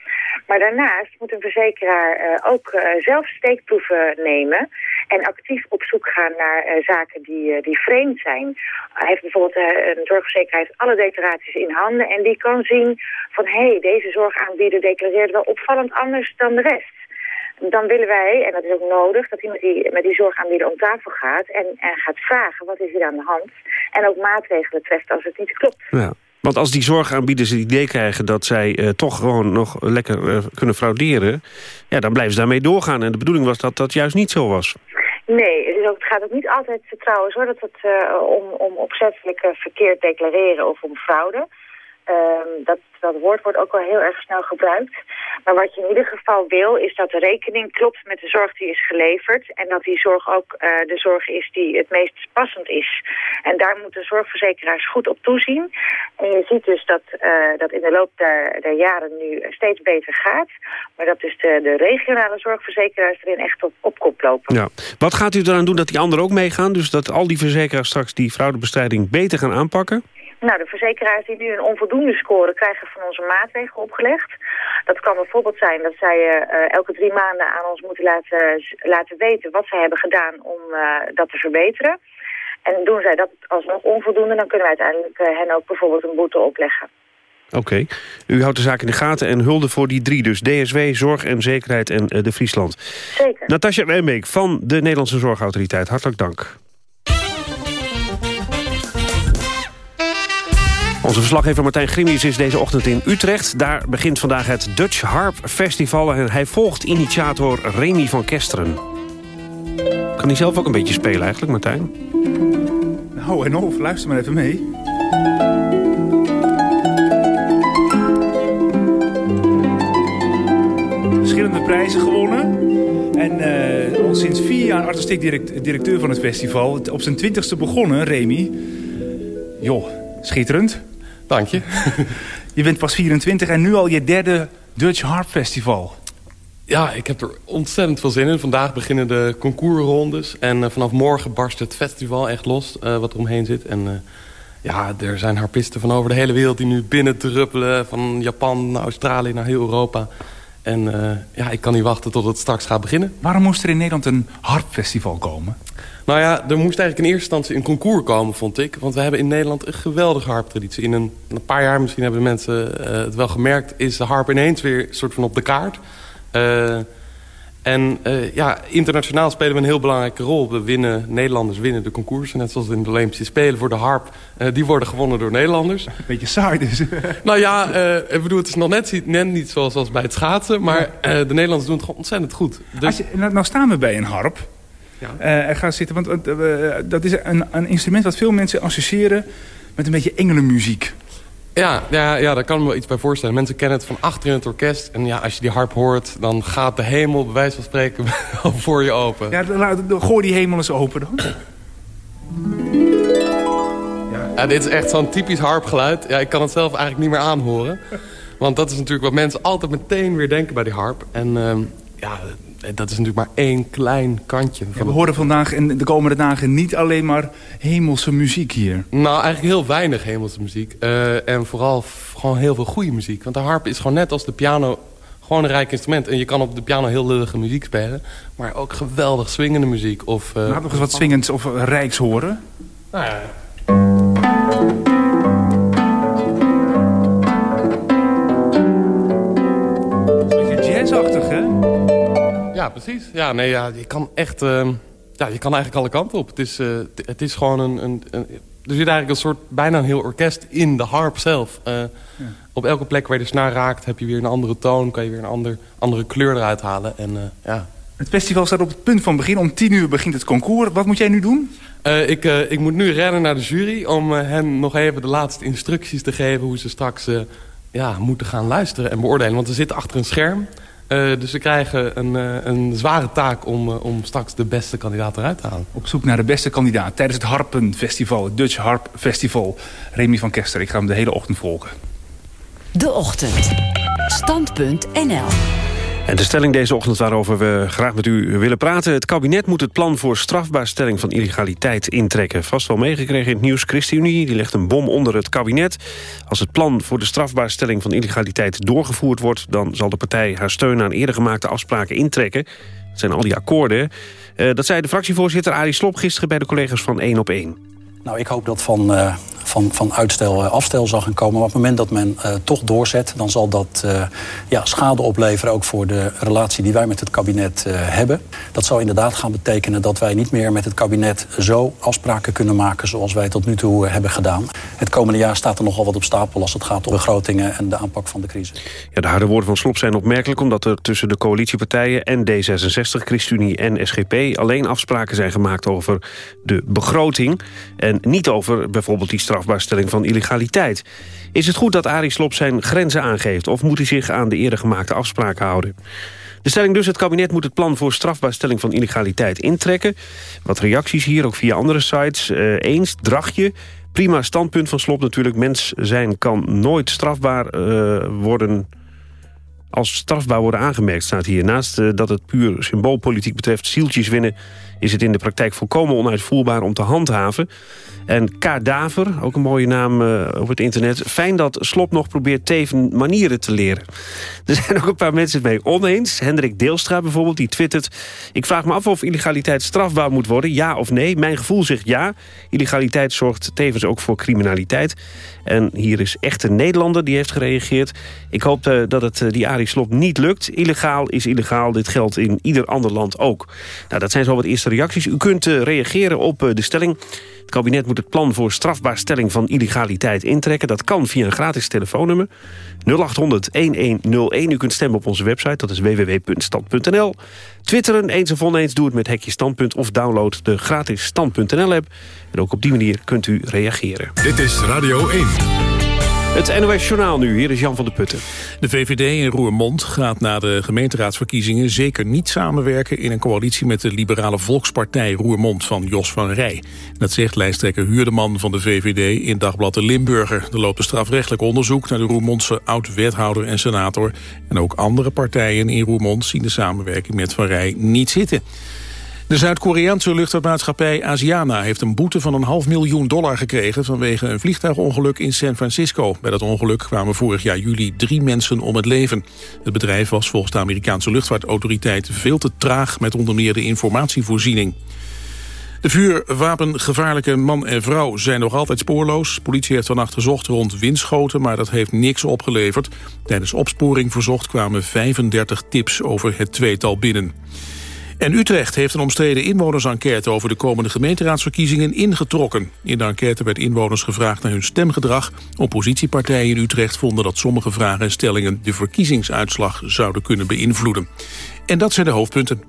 Maar daarnaast moet een verzekeraar eh, ook eh, zelf steekproeven nemen en actief op zoek gaan naar eh, zaken die, die vreemd zijn. Hij heeft bijvoorbeeld een zorgverzekeraar heeft alle declaraties in handen en die kan zien van hé, hey, deze zorgaanbieder declareert wel opvallend anders dan de rest. Dan willen wij, en dat is ook nodig, dat met die, met die zorgaanbieder om tafel gaat en, en gaat vragen wat is hier aan de hand. En ook maatregelen treft als het niet klopt. Ja. Want als die zorgaanbieders het idee krijgen dat zij eh, toch gewoon nog lekker eh, kunnen frauderen... Ja, dan blijven ze daarmee doorgaan. En de bedoeling was dat dat juist niet zo was. Nee, het, is ook, het gaat ook niet altijd trouwens hoor, dat het eh, om, om opzettelijk verkeerd declareren of om fraude. Ehm, dat, dat woord wordt ook wel heel erg snel gebruikt. Maar wat je in ieder geval wil, is dat de rekening klopt met de zorg die is geleverd. En dat die zorg ook eh, de zorg is die het meest passend is. En daar moeten zorgverzekeraars goed op toezien. En je ziet dus dat eh, dat in de loop der, jaren nu steeds beter gaat. Maar dat dus de, de regionale zorgverzekeraars erin echt op, op kop lopen. Ja. Wat gaat u eraan doen dat die anderen ook meegaan? Dus dat al die verzekeraars straks die fraudebestrijding beter gaan aanpakken? Nou, de verzekeraars die nu een onvoldoende scoren krijgen van onze maatregelen opgelegd. Dat kan bijvoorbeeld zijn dat zij uh, elke drie maanden aan ons moeten laten, laten weten wat zij hebben gedaan om uh, dat te verbeteren. En doen zij dat alsnog onvoldoende, dan kunnen wij uiteindelijk uh, hen ook bijvoorbeeld een boete opleggen. Oké. U houdt de zaak in de gaten en hulde voor die drie. Dus DSW, Zorg en Zekerheid en de Friesland. Zeker. Natasja Wijnbeek van de Nederlandse Zorgautoriteit. Hartelijk dank. Onze verslaggever Martijn Grimius is deze ochtend in Utrecht. Daar begint vandaag het Dutch Harp Festival... en hij volgt initiator Remy van Kesteren. Kan hij zelf ook een beetje spelen eigenlijk, Martijn? Nou en of, luister maar even mee. Verschillende prijzen gewonnen. En uh, al sinds vier jaar artistiek direct, directeur van het festival. Op zijn twintigste begonnen, Remy. Joh, schitterend. Dank je. je bent pas 24 en nu al je derde Dutch Harp Festival. Ja, ik heb er ontzettend veel zin in. Vandaag beginnen de concours-rondes. En uh, vanaf morgen barst het festival echt los, uh, wat er omheen zit. En uh, ja, er zijn harpisten van over de hele wereld die nu binnen druppelen. Van Japan naar Australië naar heel Europa. En ja, ik kan niet wachten tot het straks gaat beginnen. Waarom moest er in Nederland een harpfestival komen? Nou ja, er moest eigenlijk in eerste instantie een concours komen, vond ik. Want we hebben in Nederland een geweldige harptraditie. In een, een paar jaar, misschien hebben de mensen uh, het wel gemerkt... is de harp ineens weer soort van op de kaart. Uh, en uh, ja, internationaal spelen we een heel belangrijke rol. We winnen, Nederlanders winnen de concoursen. Net zoals in de Olympische Spelen voor de harp. die worden gewonnen door Nederlanders. Beetje saai dus. nou ja, ik bedoel, het is nog net, net niet zoals, zoals bij het schaatsen. Maar de Nederlanders doen het gewoon ontzettend goed. Dus... Als je, nou, nou staan we bij een harp. Ja. Uh, ga zitten, want uh, dat is een, een, instrument wat veel mensen associëren met een beetje engelenmuziek. Ja, ja, ja, daar kan ik me wel iets bij voorstellen. Mensen kennen het van achter in het orkest. En ja, als je die harp hoort, dan gaat de hemel bij wijze van spreken voor je open. Ja, gooi die hemel eens open dan. Ja, ja dit is echt zo'n typisch harpgeluid. Ja, ik kan het zelf eigenlijk niet meer aanhoren. Want dat is natuurlijk wat mensen altijd meteen weer denken bij die harp. En uh, ja, dat is natuurlijk maar één klein kantje. Ja, we horen vandaag en de komende dagen niet alleen maar hemelse muziek hier. Nou, eigenlijk heel weinig hemelse muziek. Uh, en vooral gewoon heel veel goede muziek. Want de harp is gewoon net als de piano gewoon een rijk instrument. En je kan op de piano heel lullige muziek spelen. Maar ook geweldig swingende muziek. Of, uh, Laat nog eens wat swingends of rijks horen. Nou ja... Ja, precies. Ja, nee, ja, je kan echt... Uh, ja, je kan eigenlijk alle kanten op. Het is, uh, het is gewoon een, een, een, Er zit eigenlijk een soort... Bijna een heel orkest in de harp zelf. Uh, ja. Op elke plek waar je de snaar raakt... heb je weer een andere toon. Kan je weer een ander, andere kleur eruit halen. En, ja. Het festival staat op het punt van begin. Om tien uur begint het concours. Wat moet jij nu doen? ik, ik moet nu rennen naar de jury... om hen nog even de laatste instructies te geven... hoe ze straks ja, moeten gaan luisteren en beoordelen. Want ze zitten achter een scherm... Uh, dus we krijgen een, uh, een zware taak om, uh, om straks de beste kandidaat eruit te halen. Op zoek naar de beste kandidaat tijdens het Harpenfestival, het Dutch Harp Festival. Remy van Kester, ik ga hem de hele ochtend volgen. De Ochtend. Standpunt NL. En de stelling deze ochtend waarover we graag met u willen praten... het kabinet moet het plan voor strafbaarstelling van illegaliteit intrekken. Vast wel meegekregen in het nieuws. ChristenUnie die legt een bom onder het kabinet. Als het plan voor de strafbaarstelling van illegaliteit doorgevoerd wordt... dan zal de partij haar steun aan eerder gemaakte afspraken intrekken. Dat zijn al die akkoorden. Uh, dat zei de fractievoorzitter Arie Slob gisteren... bij de collega's van 1 op 1. Nou, ik hoop dat van, uh, van, van uitstel uh, afstel zal gaan komen. Maar op het moment dat men uh, toch doorzet... dan zal dat ja, schade opleveren ook voor de relatie die wij met het kabinet hebben. Dat zou inderdaad gaan betekenen dat wij niet meer met het kabinet... zo afspraken kunnen maken zoals wij tot nu toe hebben gedaan. Het komende jaar staat er nogal wat op stapel als het gaat om begrotingen... en de aanpak van de crisis. Ja, de harde woorden van Slop zijn opmerkelijk... omdat er tussen de coalitiepartijen en D66, ChristenUnie en SGP... alleen afspraken zijn gemaakt over de begroting... En niet over bijvoorbeeld die strafbaarstelling van illegaliteit. Is het goed dat Arie Slob zijn grenzen aangeeft... of moet hij zich aan de eerder gemaakte afspraken houden? De stelling dus, het kabinet moet het plan voor strafbaarstelling van illegaliteit intrekken. Wat reacties hier, ook via andere sites. Uh, eens, drachtje. Prima standpunt van Slob natuurlijk. Mens zijn kan nooit strafbaar uh, worden als strafbaar worden aangemerkt, staat hier. Naast uh, dat het puur symboolpolitiek betreft zieltjes winnen is het in de praktijk volkomen onuitvoerbaar om te handhaven. En Kadaver, ook een mooie naam uh, op het internet. Fijn dat Slop nog probeert Teven manieren te leren. Er zijn ook een paar mensen het mee oneens. Hendrik Deelstra bijvoorbeeld, die twittert... Ik vraag me af of illegaliteit strafbaar moet worden, ja of nee. Mijn gevoel zegt ja. Illegaliteit zorgt tevens ook voor criminaliteit. En hier is echt een Nederlander die heeft gereageerd. Ik hoop uh, dat het uh, die Arie Slop niet lukt. Illegaal is illegaal. Dit geldt in ieder ander land ook. Nou, dat zijn zo wat eerste reacties. U kunt reageren op de stelling... Het kabinet moet het plan voor strafbaarstelling van illegaliteit intrekken. Dat kan via een gratis telefoonnummer 0800-1101. U kunt stemmen op onze website, dat is www.stand.nl. Twitteren, eens of oneens, doe het met Hekje Standpunt... of download de gratis Stand.nl-app. En ook op die manier kunt u reageren. Dit is Radio 1. Het NOS Journaal nu, hier is Jan van der Putten. De VVD in Roermond gaat na de gemeenteraadsverkiezingen zeker niet samenwerken in een coalitie met de liberale Volkspartij Roermond van Jos van Rij. Dat zegt lijsttrekker Huurdeman van de VVD in Dagblad de Limburger. Er loopt een strafrechtelijk onderzoek naar de Roermondse oud-wethouder en senator. En ook andere partijen in Roermond zien de samenwerking met Van Rij niet zitten. De Zuid-Koreaanse luchtvaartmaatschappij Asiana heeft een boete van een half miljoen dollar gekregen vanwege een vliegtuigongeluk in San Francisco. Bij dat ongeluk kwamen vorig jaar juli drie mensen om het leven. Het bedrijf was volgens de Amerikaanse luchtvaartautoriteit veel te traag met onder meer de informatievoorziening. De vuurwapengevaarlijke man en vrouw zijn nog altijd spoorloos. Politie heeft vannacht gezocht rond Winschoten, maar dat heeft niks opgeleverd. Tijdens opsporing verzocht kwamen 35 tips over het tweetal binnen. En Utrecht heeft een omstreden inwonersenquête over de komende gemeenteraadsverkiezingen ingetrokken. In de enquête werd inwoners gevraagd naar hun stemgedrag. Oppositiepartijen in Utrecht vonden dat sommige vragen en stellingen de verkiezingsuitslag zouden kunnen beïnvloeden. En dat zijn de hoofdpunten.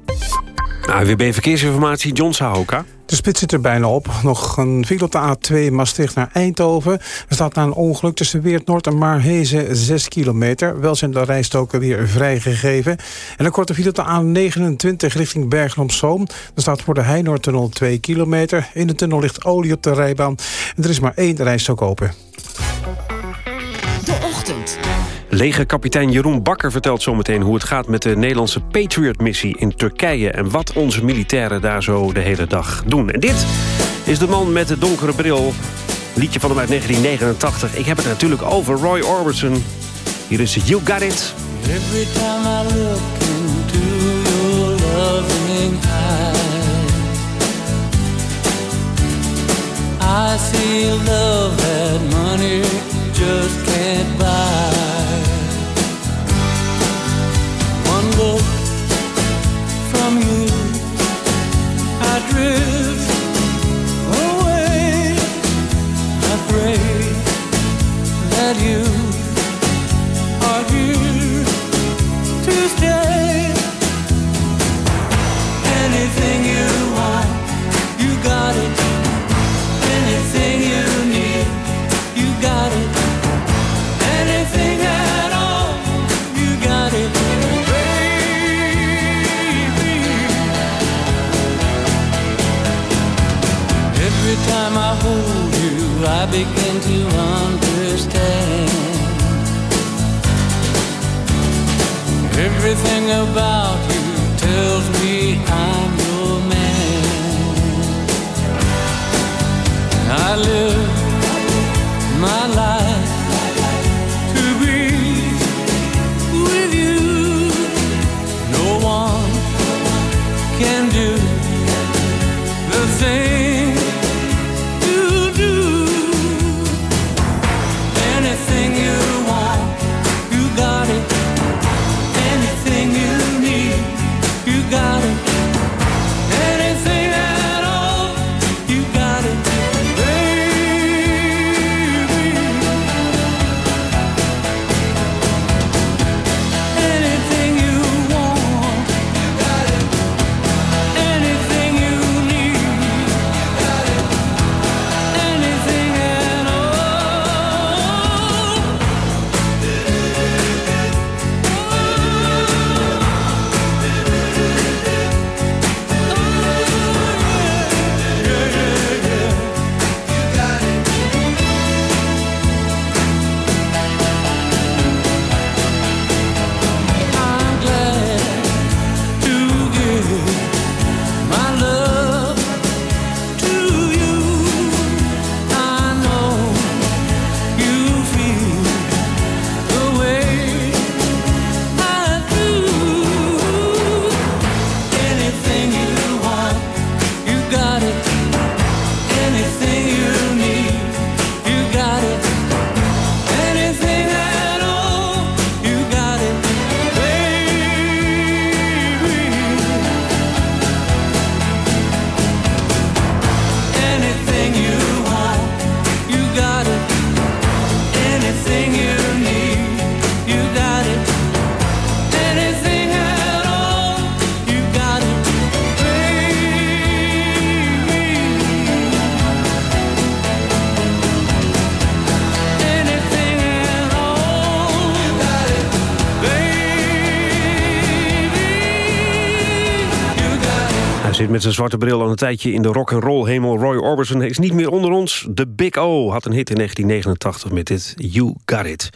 AWB Verkeersinformatie, John Sahoka. De spits zit er bijna op. Nog een file op de A2 Maastricht naar Eindhoven. Er staat na een ongeluk tussen Weert Noord en Maarhezen 6 kilometer. Wel zijn de rijstoken weer vrijgegeven. En een korte file op de A29 richting Bergen op Zoom. Er staat voor de Heinoordtunnel 2 kilometer. In de tunnel ligt olie op de rijbaan. En er is maar één rijstok open. Legerkapitein Jeroen Bakker vertelt zometeen hoe het gaat met de Nederlandse Patriot-missie in Turkije... en wat onze militairen daar zo de hele dag doen. En dit is de man met de donkere bril. Liedje van hem uit 1989. Ik heb het natuurlijk over Roy Orbison. Hier is You Got It. Every time I look into your loving eyes I see love that money just can't buy One from you. I drift away. I pray that you are here Everything about you tells me I'm your man. I live zijn zwarte bril al een tijdje in de rock and roll hemel. Roy Orbison is niet meer onder ons. De Big O had een hit in 1989 met dit You Got It.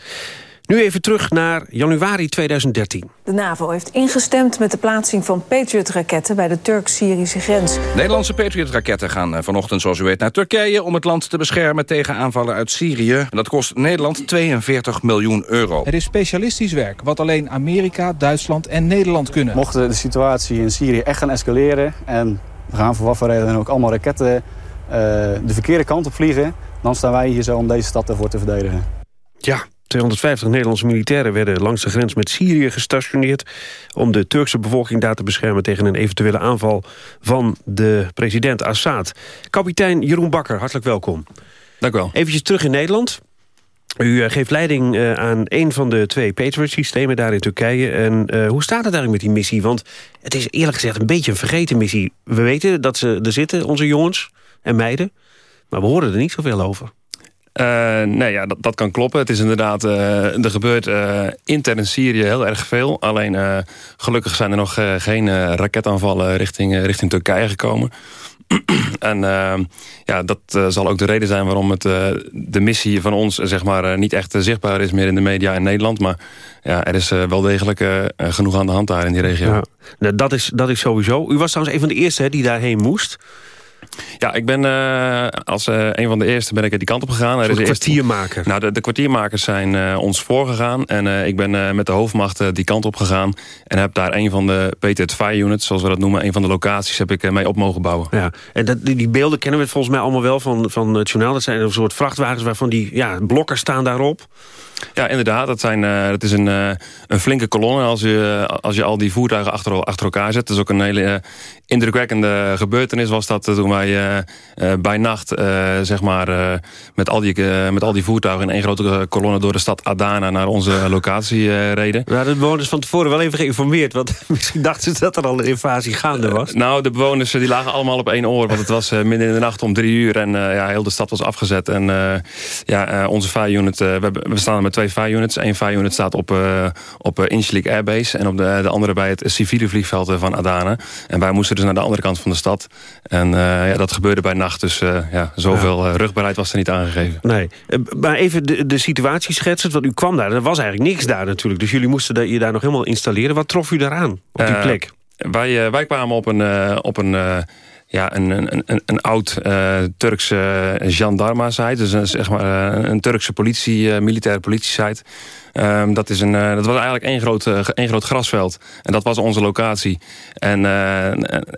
Nu even terug naar januari 2013. De NAVO heeft ingestemd met de plaatsing van Patriot-raketten... bij de Turk-Syrische grens. Nederlandse Patriot-raketten gaan eh, vanochtend, zoals u weet, naar Turkije... om het land te beschermen tegen aanvallen uit Syrië. En dat kost Nederland 42 miljoen euro. Het is specialistisch werk, wat alleen Amerika, Duitsland en Nederland kunnen. Mocht de situatie in Syrië echt gaan escaleren... en we gaan voor wat voor reden ook allemaal raketten uh, de verkeerde kant op vliegen... dan staan wij hier zo om deze stad ervoor te verdedigen. Ja, 250 Nederlandse militairen werden langs de grens met Syrië gestationeerd... om de Turkse bevolking daar te beschermen tegen een eventuele aanval van de president Assad. Kapitein Jeroen Bakker, hartelijk welkom. Dank u wel. Eventjes terug in Nederland. U geeft leiding uh, aan een van de twee Patriot-systemen daar in Turkije. En uh, hoe staat het eigenlijk met die missie? Want het is eerlijk gezegd een beetje een vergeten missie. We weten dat ze er zitten, onze jongens en meiden. Maar we horen er niet zoveel over. Uh, nee, ja, dat, dat kan kloppen. Het is inderdaad, uh, er gebeurt uh, intern in Syrië heel erg veel. Alleen gelukkig zijn er nog geen raketaanvallen richting, richting Turkije gekomen. en ja, dat zal ook de reden zijn waarom het, de missie van ons zeg maar, niet echt zichtbaar is meer in de media in Nederland. Maar ja, er is wel degelijk genoeg aan de hand daar in die regio. Ja, nou, dat, is, dat is sowieso. U was trouwens een van de eerste hè, die daarheen moest. Ja, ik ben uh, als uh, een van de eerste ben ik die kant op gegaan. Er is de kwartiermaker? Nou, de, de kwartiermakers zijn uh, ons voorgegaan. En ik ben met de hoofdmacht die kant op gegaan. En heb daar een van de PTT Fire Units, zoals we dat noemen... een van de locaties heb ik mee op mogen bouwen. Ja, en dat, die beelden kennen we volgens mij allemaal wel van, van het journaal. Dat zijn een soort vrachtwagens waarvan die ja, blokken staan daarop. Ja, inderdaad. Dat, zijn, uh, dat is een, uh, een flinke kolonne als je, als je al die voertuigen achter, achter elkaar zet. Dat is ook een hele indrukwekkende gebeurtenis was dat toen wij bij nacht zeg maar, met, al die, met al die voertuigen in één grote kolonne door de stad Adana naar onze locatie reden. Ja, de bewoners van tevoren wel even geïnformeerd, want misschien dachten ze dat er al een invasie gaande was. nou, de bewoners die lagen allemaal op één oor, want het was midden in de nacht om drie uur en ja, heel de stad was afgezet. En ja, onze fire unit, we, we staan met twee fire units. Eén fire unit staat op, op Incirlik Airbase... en op de, de andere bij het civiele vliegveld van Adana. En wij moesten dus naar de andere kant van de stad. En ja, dat gebeurde bij nacht, dus ja, zoveel ja. rugbaarheid was er niet aangegeven. Nee, maar even de, de situatie schetsen, want u kwam daar... er was eigenlijk niks daar natuurlijk, dus jullie moesten dat je daar nog helemaal installeren. Wat trof u daaraan op die plek? Wij, wij kwamen op een... op een ja, een, een, een, een oud uh, Turkse gendarma-site. Dus een, zeg maar, een Turkse politie, uh, militaire politie-site. Um, dat, is een, uh, dat was eigenlijk één groot, uh, één groot grasveld. En dat was onze locatie. En, uh,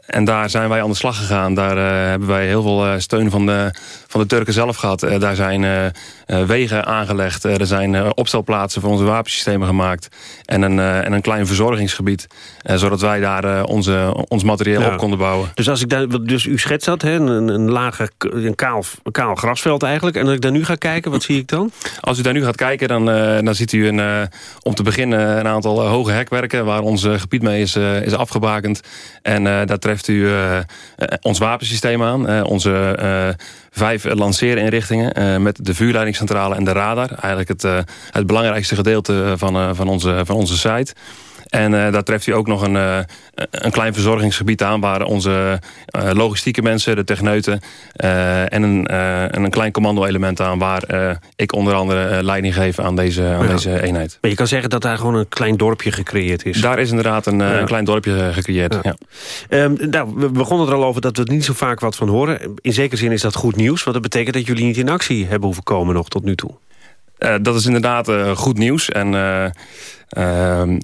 en daar zijn wij aan de slag gegaan. Daar hebben wij heel veel steun van de, van de Turken zelf gehad. daar zijn wegen aangelegd. er zijn opstelplaatsen voor onze wapensystemen gemaakt. En een, en een klein verzorgingsgebied. zodat wij daar onze, ons materieel ja. op konden bouwen. Dus als ik daar, dus u schetst dat, hè, een, een lage, een kaal, kaal grasveld eigenlijk. En als ik daar nu ga kijken, wat zie ik dan? Als u daar nu gaat kijken, dan, dan ziet u uh, om te beginnen een aantal uh, hoge hekwerken... waar ons uh, gebied mee is, is afgebakend. En daar treft u ons wapensysteem aan. onze vijf lanceerinrichtingen met de vuurleidingscentrale en de radar. Eigenlijk het, het belangrijkste gedeelte van, van, onze, van onze site. En uh, daar treft u ook nog een, uh, een klein verzorgingsgebied aan... waar onze uh, logistieke mensen, de techneuten... en, een, en een klein commando-element aan... waar ik onder andere leiding geef aan, deze, aan ja. deze eenheid. Maar je kan zeggen dat daar gewoon een klein dorpje gecreëerd is. Daar is inderdaad een, ja. een klein dorpje gecreëerd, ja. Um, nou, we begonnen er al over dat we er niet zo vaak wat van horen. In zekere zin is dat goed nieuws. Want dat betekent dat jullie niet in actie hebben hoeven komen nog tot nu toe. dat is inderdaad goed nieuws. En... Uh,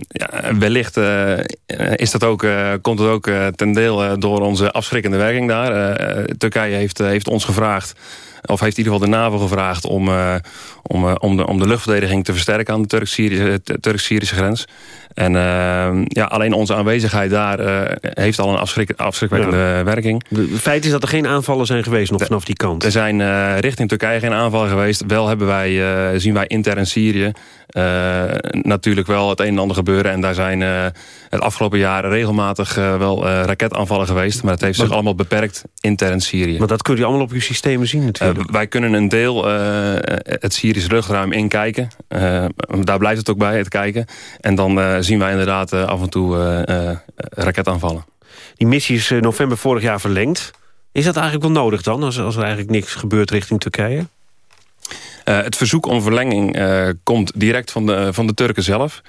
ja, wellicht uh, is dat ook, uh, komt het ook ten deel door onze afschrikkende werking daar. Turkije heeft, heeft ons gevraagd of heeft in ieder geval de NAVO gevraagd om, uh, om, uh, om, de, om de luchtverdediging te versterken aan de Turk-Syrische Turk grens. En uh, ja, alleen onze aanwezigheid daar heeft al een afschrik, afschrikwekkende ja. werking. Het feit is dat er geen aanvallen zijn geweest nog vanaf die kant. Er zijn richting Turkije geen aanvallen geweest. Wel hebben wij, zien wij intern Syrië natuurlijk wel het een en ander gebeuren. En daar zijn het afgelopen jaar regelmatig wel raketaanvallen geweest. Maar het heeft zich allemaal beperkt intern Syrië. Maar dat kun je allemaal op uw systemen zien natuurlijk. Wij kunnen een deel het Syrisch luchtruim inkijken. Daar blijft het ook bij, het kijken. En dan zien wij inderdaad af en toe raketaanvallen. Die missie is eh, november vorig jaar verlengd. Is dat eigenlijk wel nodig dan, als, als er eigenlijk niks gebeurt richting Turkije? Uh, het verzoek om verlenging uh, komt direct van de, van de Turken zelf.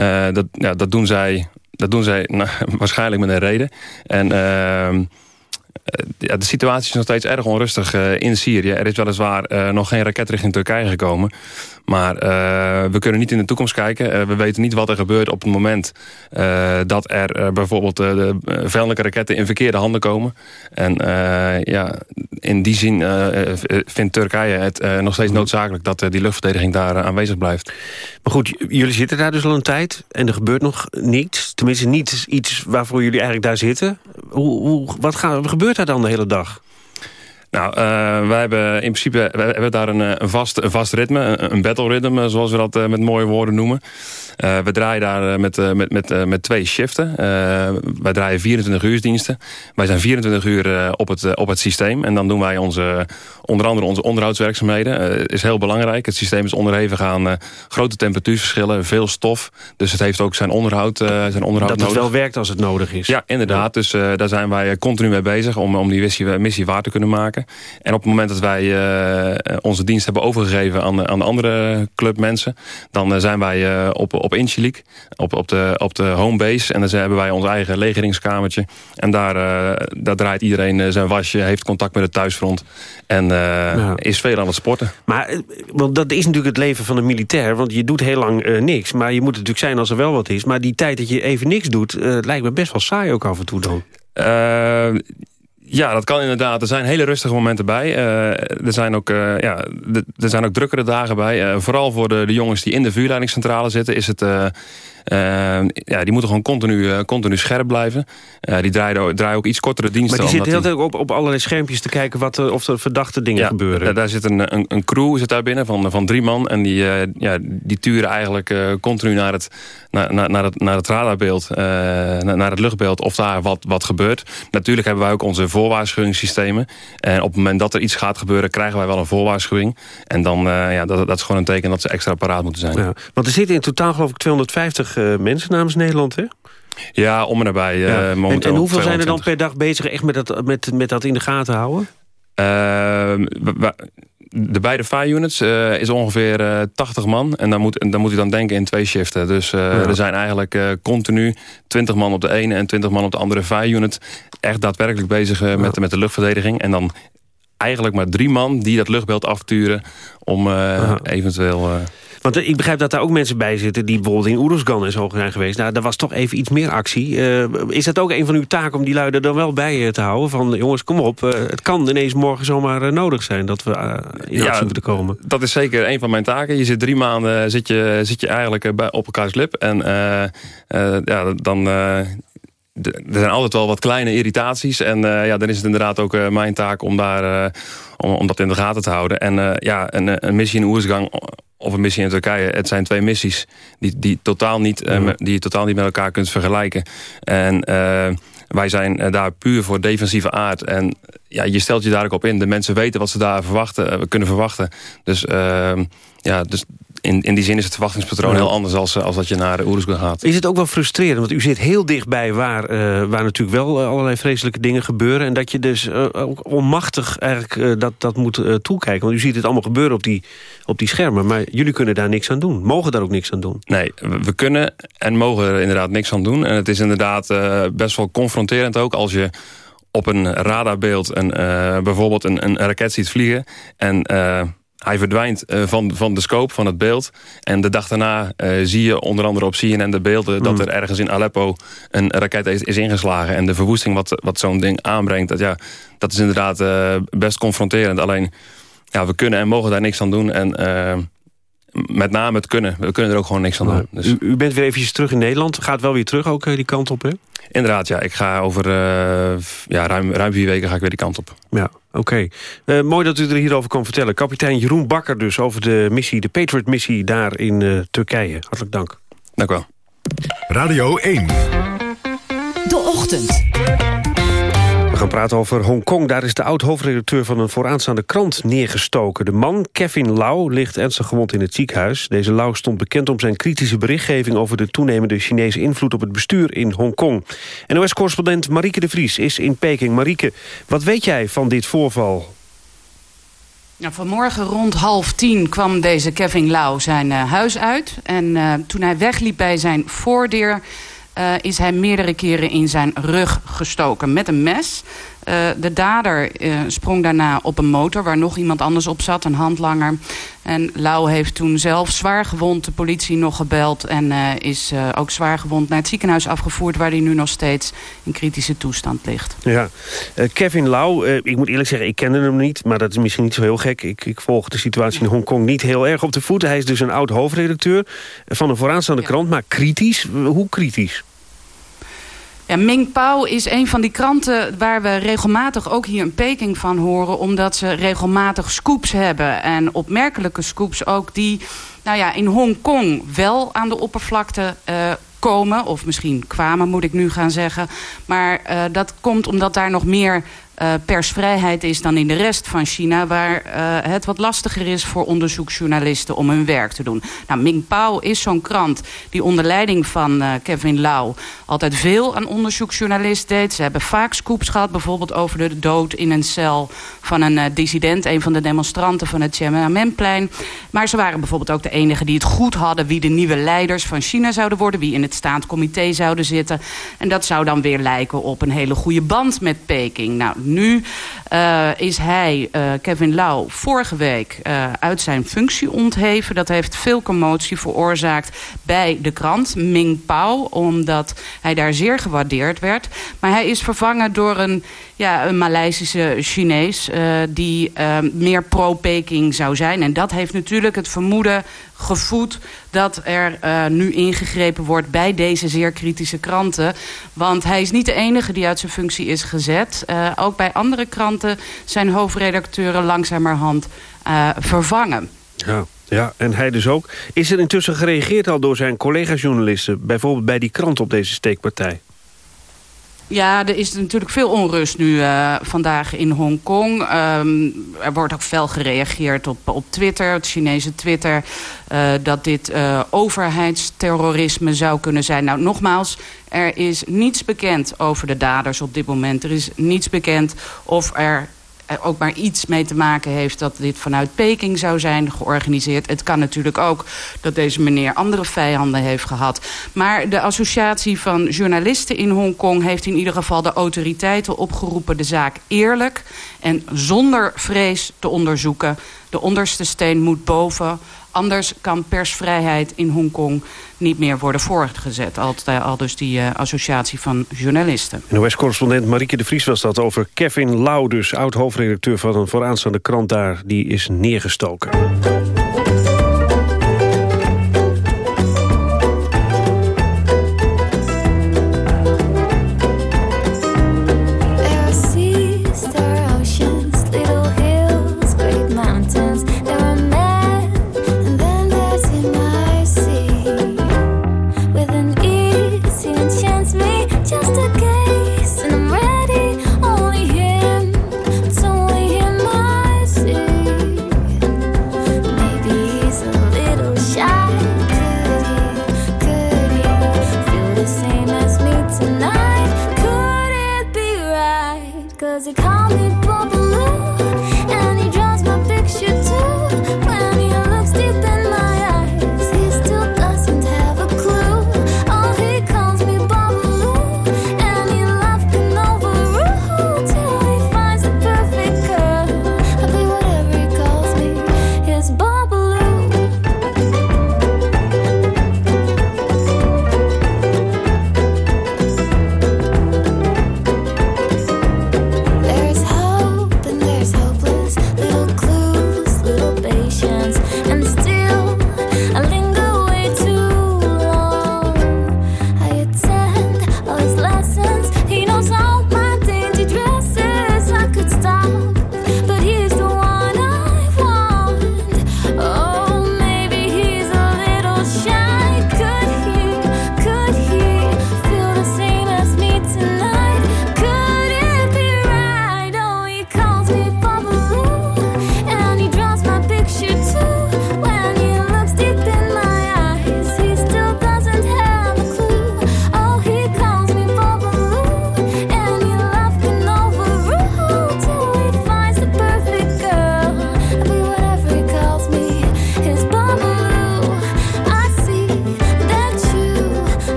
Uh, dat, ja, dat doen zij, dat doen zij nou, waarschijnlijk met een reden. En ehm, ja, de situatie is nog steeds erg onrustig in Syrië. Er is weliswaar nog geen raket richting Turkije gekomen. Maar uh, we kunnen niet in de toekomst kijken. Uh, we weten niet wat er gebeurt op het moment uh, dat er bijvoorbeeld de vijandelijke raketten in verkeerde handen komen. En ja, in die zin vindt Turkije het nog steeds noodzakelijk dat die luchtverdediging daar aanwezig blijft. Maar goed, jullie zitten daar dus al een tijd en er gebeurt nog niets. Tenminste niet iets waarvoor jullie eigenlijk daar zitten. Hoe, hoe, wat, gaat, wat gebeurt daar dan de hele dag? Nou, uh, wij hebben in principe wij hebben daar een, een, vast, een vast ritme, een, battle rhythm, zoals we dat uh, met mooie woorden noemen. Uh, we draaien daar met, met, met, met twee shiften. wij draaien 24 uursdiensten. Wij zijn 24 uur op, het, op het systeem. En dan doen wij onze, onder andere onze onderhoudswerkzaamheden. is heel belangrijk. Het systeem is onderhevig aan grote temperatuurverschillen, veel stof. Dus het heeft ook zijn onderhoud, zijn onderhoud Dat nodig. het wel werkt als het nodig is. Ja, inderdaad. Dus daar zijn wij continu mee bezig om, om die missie, missie waar te kunnen maken. En op het moment dat wij uh, onze dienst hebben overgegeven aan, aan de andere clubmensen... dan zijn wij op, op Inchylik, op, op, de, op de homebase. En dan hebben wij ons eigen legeringskamertje. En daar, daar draait iedereen zijn wasje, heeft contact met het thuisfront... en ja. is veel aan het sporten. Maar want dat is natuurlijk het leven van een militair... want je doet heel lang niks. Maar je moet het natuurlijk zijn als er wel wat is. Maar die tijd dat je even niks doet... lijkt me best wel saai ook af en toe dan. Ja, dat kan inderdaad. Er zijn hele rustige momenten bij. Uh, er, zijn ook, uh, ja, er zijn ook drukkere dagen bij. Uh, vooral voor de, de jongens die in de vuurleidingscentrale zitten... is het ja, die moeten gewoon continu, uh, continu scherp blijven. Uh, die draaien, draaien ook iets kortere diensten. Maar die zitten heel tijd op, op allerlei schermpjes te kijken... Wat er, of er verdachte dingen ja, gebeuren. Daar zit een, een, een, crew zit daar binnen van, van drie man. En die, ja, die turen eigenlijk continu naar het, naar, naar, naar het, naar het radarbeeld. naar, naar het luchtbeeld of daar wat, wat gebeurt. Natuurlijk hebben wij ook onze voorwaarschuwingssystemen. En op het moment dat er iets gaat gebeuren... krijgen wij wel een voorwaarschuwing. En dan ja, dat, dat is gewoon een teken dat ze extra paraat moeten zijn. Ja, want er zitten in totaal geloof ik 250 uh, mensen namens Nederland, hè? Ja, om en nabij. Uh, ja. en, en, hoeveel zijn er dan per dag bezig echt met dat, met, met dat in de gaten houden? Uh, de beide fire units uh, is ongeveer uh, 80 man. En dan moet, dan moet u dan denken in twee shiften. Dus uh, ja. er zijn eigenlijk continu 20 man op de ene en 20 man op de andere fire unit. Echt daadwerkelijk bezig ja. met, met de luchtverdediging. En dan eigenlijk maar drie man die dat luchtbeeld afturen om eventueel... Want ik begrijp dat daar ook mensen bij zitten... die bijvoorbeeld in Oeruzgan en zo zijn geweest. Nou, daar was toch even iets meer actie. Uh, is dat ook een van uw taken om die luiden dan wel bij te houden? Van jongens, kom op, uh, het kan ineens morgen zomaar nodig zijn... dat we in actie ja, moeten komen. Dat is zeker een van mijn taken. Je zit drie maanden zit je, zit je eigenlijk bij, op elkaars lip. En ja, dan... er zijn altijd wel wat kleine irritaties. En ja, dan is het inderdaad ook mijn taak om, daar, om, om dat in de gaten te houden. En ja, een, een missie in Oersgang of een missie in Turkije. Het zijn twee missies die, die, totaal, niet, uh, die je totaal niet met elkaar kunt vergelijken. En wij zijn daar puur voor defensieve aard. En ja, je stelt je daar ook op in. De mensen weten wat ze daar verwachten, kunnen verwachten. Dus, uh, ja, dus in, in die zin is het verwachtingspatroon ja. heel anders als, als dat je naar Oeruzgan gaat. Is het ook wel frustrerend? Want u zit heel dichtbij waar, uh, waar natuurlijk wel uh, allerlei vreselijke dingen gebeuren. En dat je dus uh, ook onmachtig eigenlijk dat, dat moet toekijken. Want u ziet het allemaal gebeuren op die, op die schermen. Maar jullie kunnen daar niks aan doen. Mogen daar ook niks aan doen? Nee, we kunnen en mogen er inderdaad niks aan doen. En het is inderdaad best wel confronterend ook als je op een radarbeeld een, bijvoorbeeld een, een raket ziet vliegen. En hij verdwijnt uh, van, van de scope van het beeld. En de dag daarna uh, zie je onder andere op CNN de beelden... Mm. dat er ergens in Aleppo een raket is, is ingeslagen. En de verwoesting wat, wat zo'n ding aanbrengt... Dat, ja, dat is inderdaad uh, best confronterend. Alleen, ja, we kunnen en mogen daar niks aan doen. En met name het kunnen. We kunnen er ook gewoon niks aan doen. Dus. U, u, bent weer eventjes terug in Nederland. Gaat wel weer terug ook die kant op, hè? Inderdaad, ja. Ik ga over uh, ja, ruim, ruim vier weken ga ik weer die kant op. Ja, oké. Okay. Uh, mooi dat u er hierover kan vertellen. Kapitein Jeroen Bakker dus over de missie, de Patriot-missie daar in uh, Turkije. Hartelijk dank. Dank u wel. Radio 1. De Ochtend. We gaan praten over Hongkong. Daar is de oud-hoofdredacteur van een vooraanstaande krant neergestoken. De man, Kevin Lau, ligt ernstig gewond in het ziekenhuis. Deze Lau stond bekend om zijn kritische berichtgeving... over de toenemende Chinese invloed op het bestuur in Hongkong. NOS-correspondent Marieke de Vries is in Peking. Marieke, wat weet jij van dit voorval? Ja, vanmorgen rond half tien kwam deze Kevin Lau zijn uh, huis uit. En uh, toen hij wegliep bij zijn voordeur... Uh, is hij meerdere keren in zijn rug gestoken met een mes. Uh, de dader uh, sprong daarna op een motor waar nog iemand anders op zat, een handlanger. En Lau heeft toen zelf zwaar gewond de politie nog gebeld... en is ook zwaar gewond naar het ziekenhuis afgevoerd... waar hij nu nog steeds in kritische toestand ligt. Ja, Kevin Lau, ik moet eerlijk zeggen, ik kende hem niet... maar dat is misschien niet zo heel gek. Ik, ik volg de situatie in Hongkong niet heel erg op de voet. Hij is dus een oud hoofdredacteur van een vooraanstaande ja. krant... maar kritisch, hoe kritisch? Ja, Ming Pao is een van die kranten waar we regelmatig ook hier in Peking van horen... omdat ze regelmatig scoops hebben. En opmerkelijke scoops ook die nou ja, in Hongkong wel aan de oppervlakte uh, komen. Of misschien kwamen, moet ik nu gaan zeggen. Maar uh, dat komt omdat daar nog meer uh, persvrijheid is dan in de rest van China... waar uh, het wat lastiger is voor onderzoeksjournalisten om hun werk te doen. Nou, Ming Pao is zo'n krant die onder leiding van uh, Kevin Lau... altijd veel aan onderzoeksjournalist deed. Ze hebben vaak scoops gehad, bijvoorbeeld over de dood in een cel... van een dissident, een van de demonstranten van het Tiananmenplein. Maar ze waren bijvoorbeeld ook de enigen die het goed hadden... wie de nieuwe leiders van China zouden worden... wie in het staand comité zouden zitten. En dat zou dan weer lijken op een hele goede band met Peking. Nou, nu uh, is hij, uh, Kevin Lau, vorige week uh, uit zijn functie ontheven. Dat heeft veel commotie veroorzaakt bij de krant Ming Pao. Omdat hij daar zeer gewaardeerd werd. Maar hij is vervangen door een, ja, een Maleisische Chinees... die meer pro-Peking zou zijn. En dat heeft natuurlijk het vermoeden gevoed dat er uh, nu ingegrepen wordt bij deze zeer kritische kranten. Want hij is niet de enige die uit zijn functie is gezet. Uh, ook bij andere kranten zijn hoofdredacteuren langzamerhand uh, vervangen. Ja. Ja, en hij dus ook. Is er intussen gereageerd al door zijn collega-journalisten... bijvoorbeeld bij die krant op deze steekpartij? Ja, er is natuurlijk veel onrust nu uh, vandaag in Hongkong. Um, er wordt ook fel gereageerd op, op Twitter, het Chinese Twitter... Uh, dat dit uh, overheidsterrorisme zou kunnen zijn. Nou, nogmaals, er is niets bekend over de daders op dit moment. Er is niets bekend of er ook maar iets mee te maken heeft... dat dit vanuit Peking zou zijn georganiseerd. Het kan natuurlijk ook dat deze meneer andere vijanden heeft gehad. Maar de associatie van journalisten in Hongkong... heeft in ieder geval de autoriteiten opgeroepen... de zaak eerlijk en zonder vrees te onderzoeken. De onderste steen moet boven... Anders kan persvrijheid in Hongkong niet meer worden voortgezet. Al, al dus die uh, associatie van journalisten. NOS-correspondent Marieke de Vries was dat over Kevin Lau... dus oud-hoofdredacteur van een vooraanstaande krant daar. Die is neergestoken.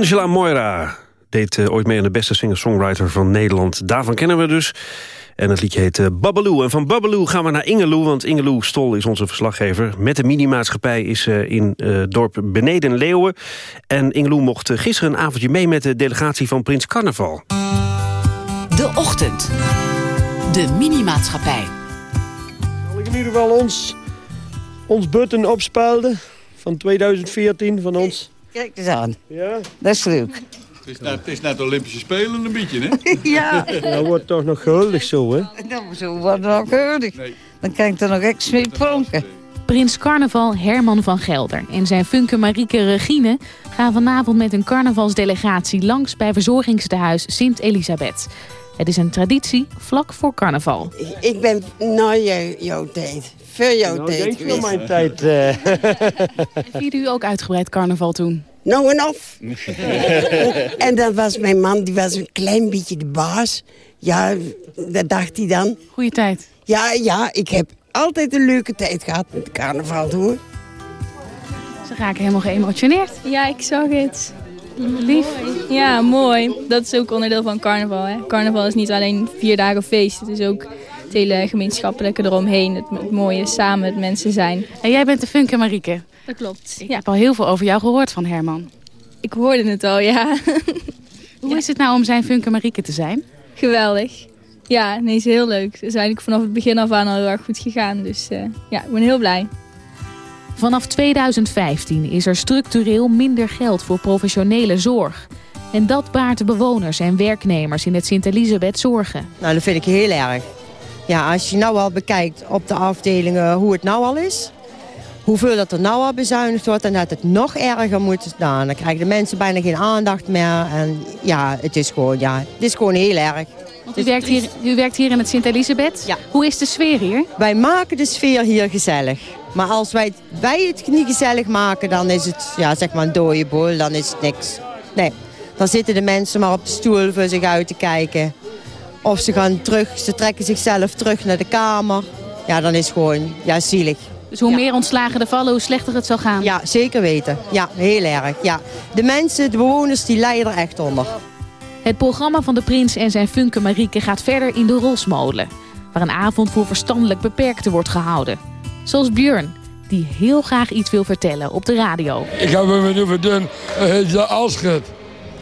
Angela Moira deed eh, ooit mee aan de beste singer-songwriter van Nederland. Daarvan kennen we dus. En het liedje heet uh, Babaloo. En van Babaloo gaan we naar Ingeloe, want Ingeloe Stol is onze verslaggever. Met de minimaatschappij is ze in uh, dorp Beneden Leeuwen. En Ingeloe mocht uh, gisteren een avondje mee met de delegatie van Prins Carnaval. De Ochtend. De minimaatschappij. Zal ik in ieder geval ons, ons button opspelden van 2014 van ons? Kijk eens aan. Ja? Dat is leuk. Het is net, het is net Olympische Spelen een beetje, hè? ja. Dat wordt toch nog gehuldigd zo, hè? Dat zo wordt nog gehuldigd. Dan kan ik er nog echt mee pronken. Prins Carnaval Herman van Gelder en zijn funke Marieke Regine... gaan vanavond met een carnavalsdelegatie langs bij verzorgingstehuis Sint-Elisabeth. Het is een traditie vlak voor carnaval. Ik ben na jou, jouw tijd. Voor jouw Nou, tijd voor geweest. mijn tijd. eh. Vierde u ook uitgebreid carnaval toen? Nou en of. en dan was mijn man, die was een klein beetje de baas. Ja, dat dacht hij dan. Goeie tijd. Ja, ja, ik heb altijd een leuke tijd gehad met de carnaval, hoor. Ze raken helemaal geëmotioneerd. Ja, ik zag het. Lief. Ja, mooi. Dat is ook onderdeel van carnaval. Hè. Carnaval is niet alleen vier dagen feest. Het is ook het hele gemeenschappelijke eromheen. Het, het mooie samen met mensen zijn. En jij bent de funke Marieke. Dat klopt. Ik heb al heel veel over jou gehoord van Herman. Ik hoorde het al, ja. Hoe is het nou om zijn funke Marieke te zijn? Geweldig. Ja, nee, is heel leuk. Het is eigenlijk vanaf het begin af aan al heel erg goed gegaan. Dus eh, ja, ik ben heel blij. Vanaf 2015 is er structureel minder geld voor professionele zorg. En dat baart de bewoners en werknemers in het Sint-Elisabeth zorgen. Nou, dat vind ik heel erg. Ja, als je nou al bekijkt op de afdelingen hoe het nou al is... hoeveel dat er nou al bezuinigd wordt en dat het nog erger moet... Nou, dan krijgen de mensen bijna geen aandacht meer. En ja, het is gewoon, ja, het is gewoon heel erg. Want u, werkt hier, u werkt hier in het Sint-Elisabeth. Ja. Hoe is de sfeer hier? Wij maken de sfeer hier gezellig. Maar als wij, wij het niet gezellig maken, dan is het ja, zeg maar een dode boel. Dan is het niks. Nee, dan zitten de mensen maar op de stoel voor zich uit te kijken. Of ze gaan terug, ze trekken zichzelf terug naar de kamer. Ja, dan is het gewoon ja, zielig. Dus hoe meer ontslagen er vallen, hoe slechter het zal gaan? Ja, zeker weten. Ja, heel erg. Ja. De mensen, de bewoners, die lijden er echt onder. Het programma van de prins en zijn funke Marieke gaat verder in de Rosmolen. Waar een avond voor verstandelijk beperkten wordt gehouden. Zoals Björn, die heel graag iets wil vertellen op de radio. Ik heb hem nu verdun, heet ze Astrid.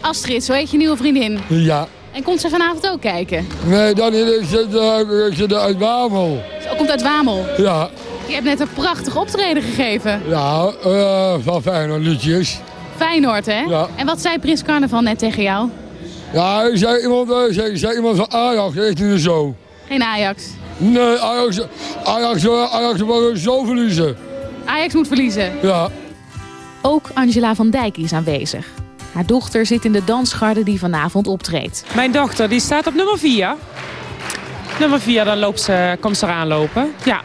Astrid, zo heet je nieuwe vriendin. Ja. En komt ze vanavond ook kijken? Nee, dan niet. Ik zit, uh, ik zit uit Wamel. Ze komt uit Wamel. Ja. Je hebt net een prachtig optreden gegeven. Ja, uh, van Feyenoord liedjes. Feyenoord, hè? Ja. En wat zei Prins Carnaval net tegen jou? Ja, ik zei iemand, uh, zei, zei iemand van Ajax, dat is niet zo. Geen Ajax? Nee, Ajax, Ajax, Ajax mag zo verliezen. Ajax moet verliezen? Ja. Ook Angela van Dijk is aanwezig. Haar dochter zit in de dansgarde die vanavond optreedt. Mijn dochter die staat op nummer 4. Nummer 4, dan loopt ze, komt ze eraan lopen. Ja.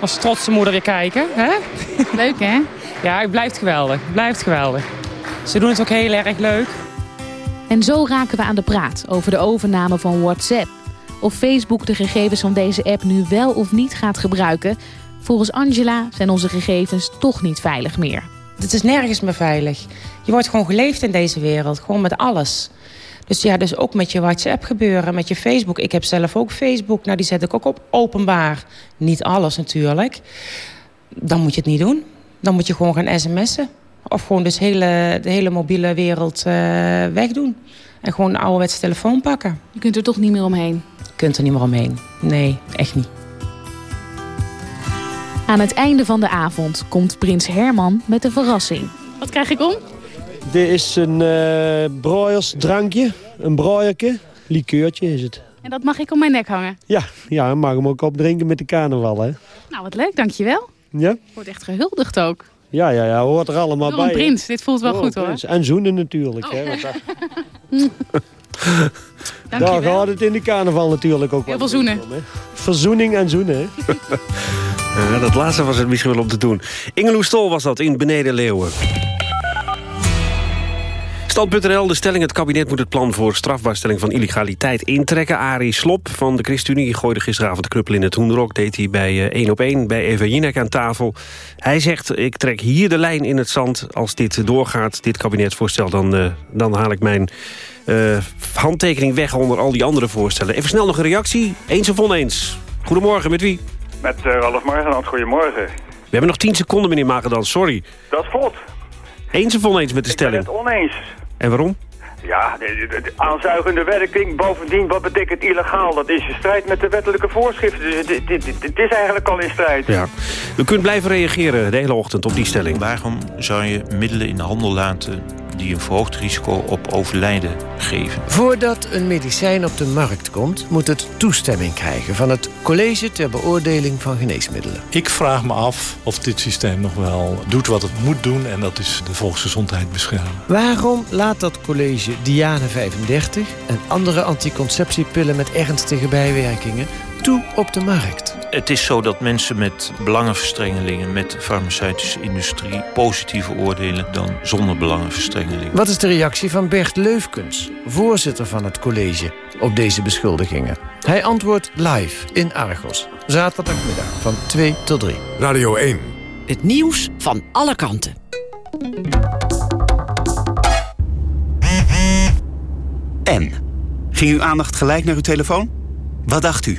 Als trotse moeder weer kijken. Hè? Leuk hè? Ja, het blijft geweldig. Het blijft geweldig. Ze doen het ook heel erg leuk. En zo raken we aan de praat over de overname van WhatsApp. Of Facebook de gegevens van deze app nu wel of niet gaat gebruiken. Volgens Angela zijn onze gegevens toch niet veilig meer. Het is nergens meer veilig. Je wordt gewoon geleefd in deze wereld, gewoon met alles. Dus ja, dus ook met je WhatsApp gebeuren, met je Facebook. Ik heb zelf ook Facebook, nou die zet ik ook op openbaar. Niet alles natuurlijk. Dan moet je het niet doen. Dan moet je gewoon gaan sms'en. Of gewoon dus hele, de hele mobiele wereld uh, wegdoen. En gewoon een ouderwetse telefoon pakken. Je kunt er toch niet meer omheen? Je kunt er niet meer omheen. Nee, echt niet. Aan het einde van de avond komt prins Herman met een verrassing. Wat krijg ik om? Dit is een uh, broiersdrankje, een broiertje, likeurtje is het. En dat mag ik om mijn nek hangen? Ja, ja mag hem ook opdrinken met de carnaval, hè. Nou, wat leuk, dankjewel. Ja? Wordt echt gehuldigd ook. Ja, ja, ja, hoort er allemaal Door bij. een prins, hè? dit voelt wel Door goed hoor. Prins. En zoenen natuurlijk. Oh. Hè, want Daar gaat het in de carnaval natuurlijk ook Heel wel veel zoenen. om. Verzoening en zoenen, hè. Ja, dat laatste was het misschien wel om te doen. Ingeloes Stol was dat in Beneden Leeuwen. Stand.nl, de stelling... het kabinet moet het plan voor strafbaarstelling van illegaliteit intrekken. Arie Slop van de ChristenUnie gooide gisteravond de knuppel in het hoenderok. Deed hij bij 1 op 1 bij Eva Jinek aan tafel. Hij zegt, ik trek hier de lijn in het zand. Als dit doorgaat, dit kabinetsvoorstel... dan, eh, dan haal ik mijn eh, handtekening weg onder al die andere voorstellen. Even snel nog een reactie. Eens of oneens? Goedemorgen, met wie? Met uh, Ralf Margenand, goedemorgen. We hebben nog 10 seconden, meneer Magedans, sorry. Dat is goed. Eens of oneens met de Ik ben stelling? het oneens. En waarom? Ja, de, de- de aanzuigende werking. Bovendien, wat betekent illegaal? Dat is in strijd met de wettelijke voorschriften. Dus het, het- het- het is eigenlijk al in strijd. Ja. U kunt blijven reageren de hele ochtend op die stelling. Waarom zou je middelen in de handel laten die een verhoogd risico op overlijden geven? Voordat een medicijn op de markt komt, moet het toestemming krijgen van het College ter Beoordeling van Geneesmiddelen. Ik vraag me af of dit systeem nog wel doet wat het moet doen... en dat is de volksgezondheid beschermen. Waarom laat dat college Diane 35 en andere anticonceptiepillen met ernstige bijwerkingen toe op de markt? Het is zo dat mensen met belangenverstrengelingen... met de farmaceutische industrie positiever oordelen dan zonder belangenverstrengelingen. Wat is de reactie van Bert Leufkens, voorzitter van het college, op deze beschuldigingen? Hij antwoordt live in Argos, zaterdagmiddag van 2 tot 3. Radio 1. Het nieuws van alle kanten. En? Ging uw aandacht gelijk naar uw telefoon? Wat dacht u?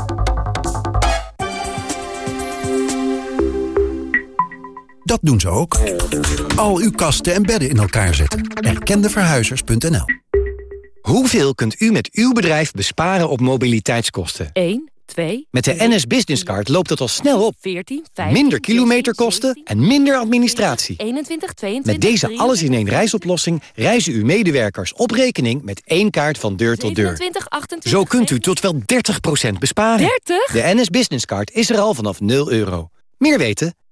Dat doen ze ook. Al uw kasten en bedden in elkaar zetten. Erkendeverhuizers.nl Hoeveel kunt u met uw bedrijf besparen op mobiliteitskosten? 1, 2... Met de NS Business Card loopt het al snel op. 14, 15, Minder kilometerkosten en minder administratie. 21, 22, Met deze alles-in-één reisoplossing reizen uw medewerkers op rekening met één kaart van deur tot deur. 27, 28... Zo kunt u tot wel 30% besparen. 30? De NS Business Card is er al vanaf 0 euro. Meer weten?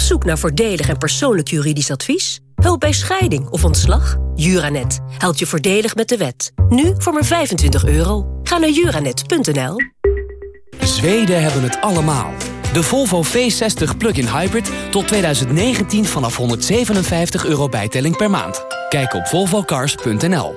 zoek naar voordelig en persoonlijk juridisch advies? Hulp bij scheiding of ontslag? Juranet helpt je voordelig met de wet. Nu voor maar 25 euro. Ga naar juranet.nl. Zweden hebben het allemaal. De Volvo V60 Plug-in Hybrid tot 2019 vanaf 157 euro bijtelling per maand. Kijk op volvocars.nl.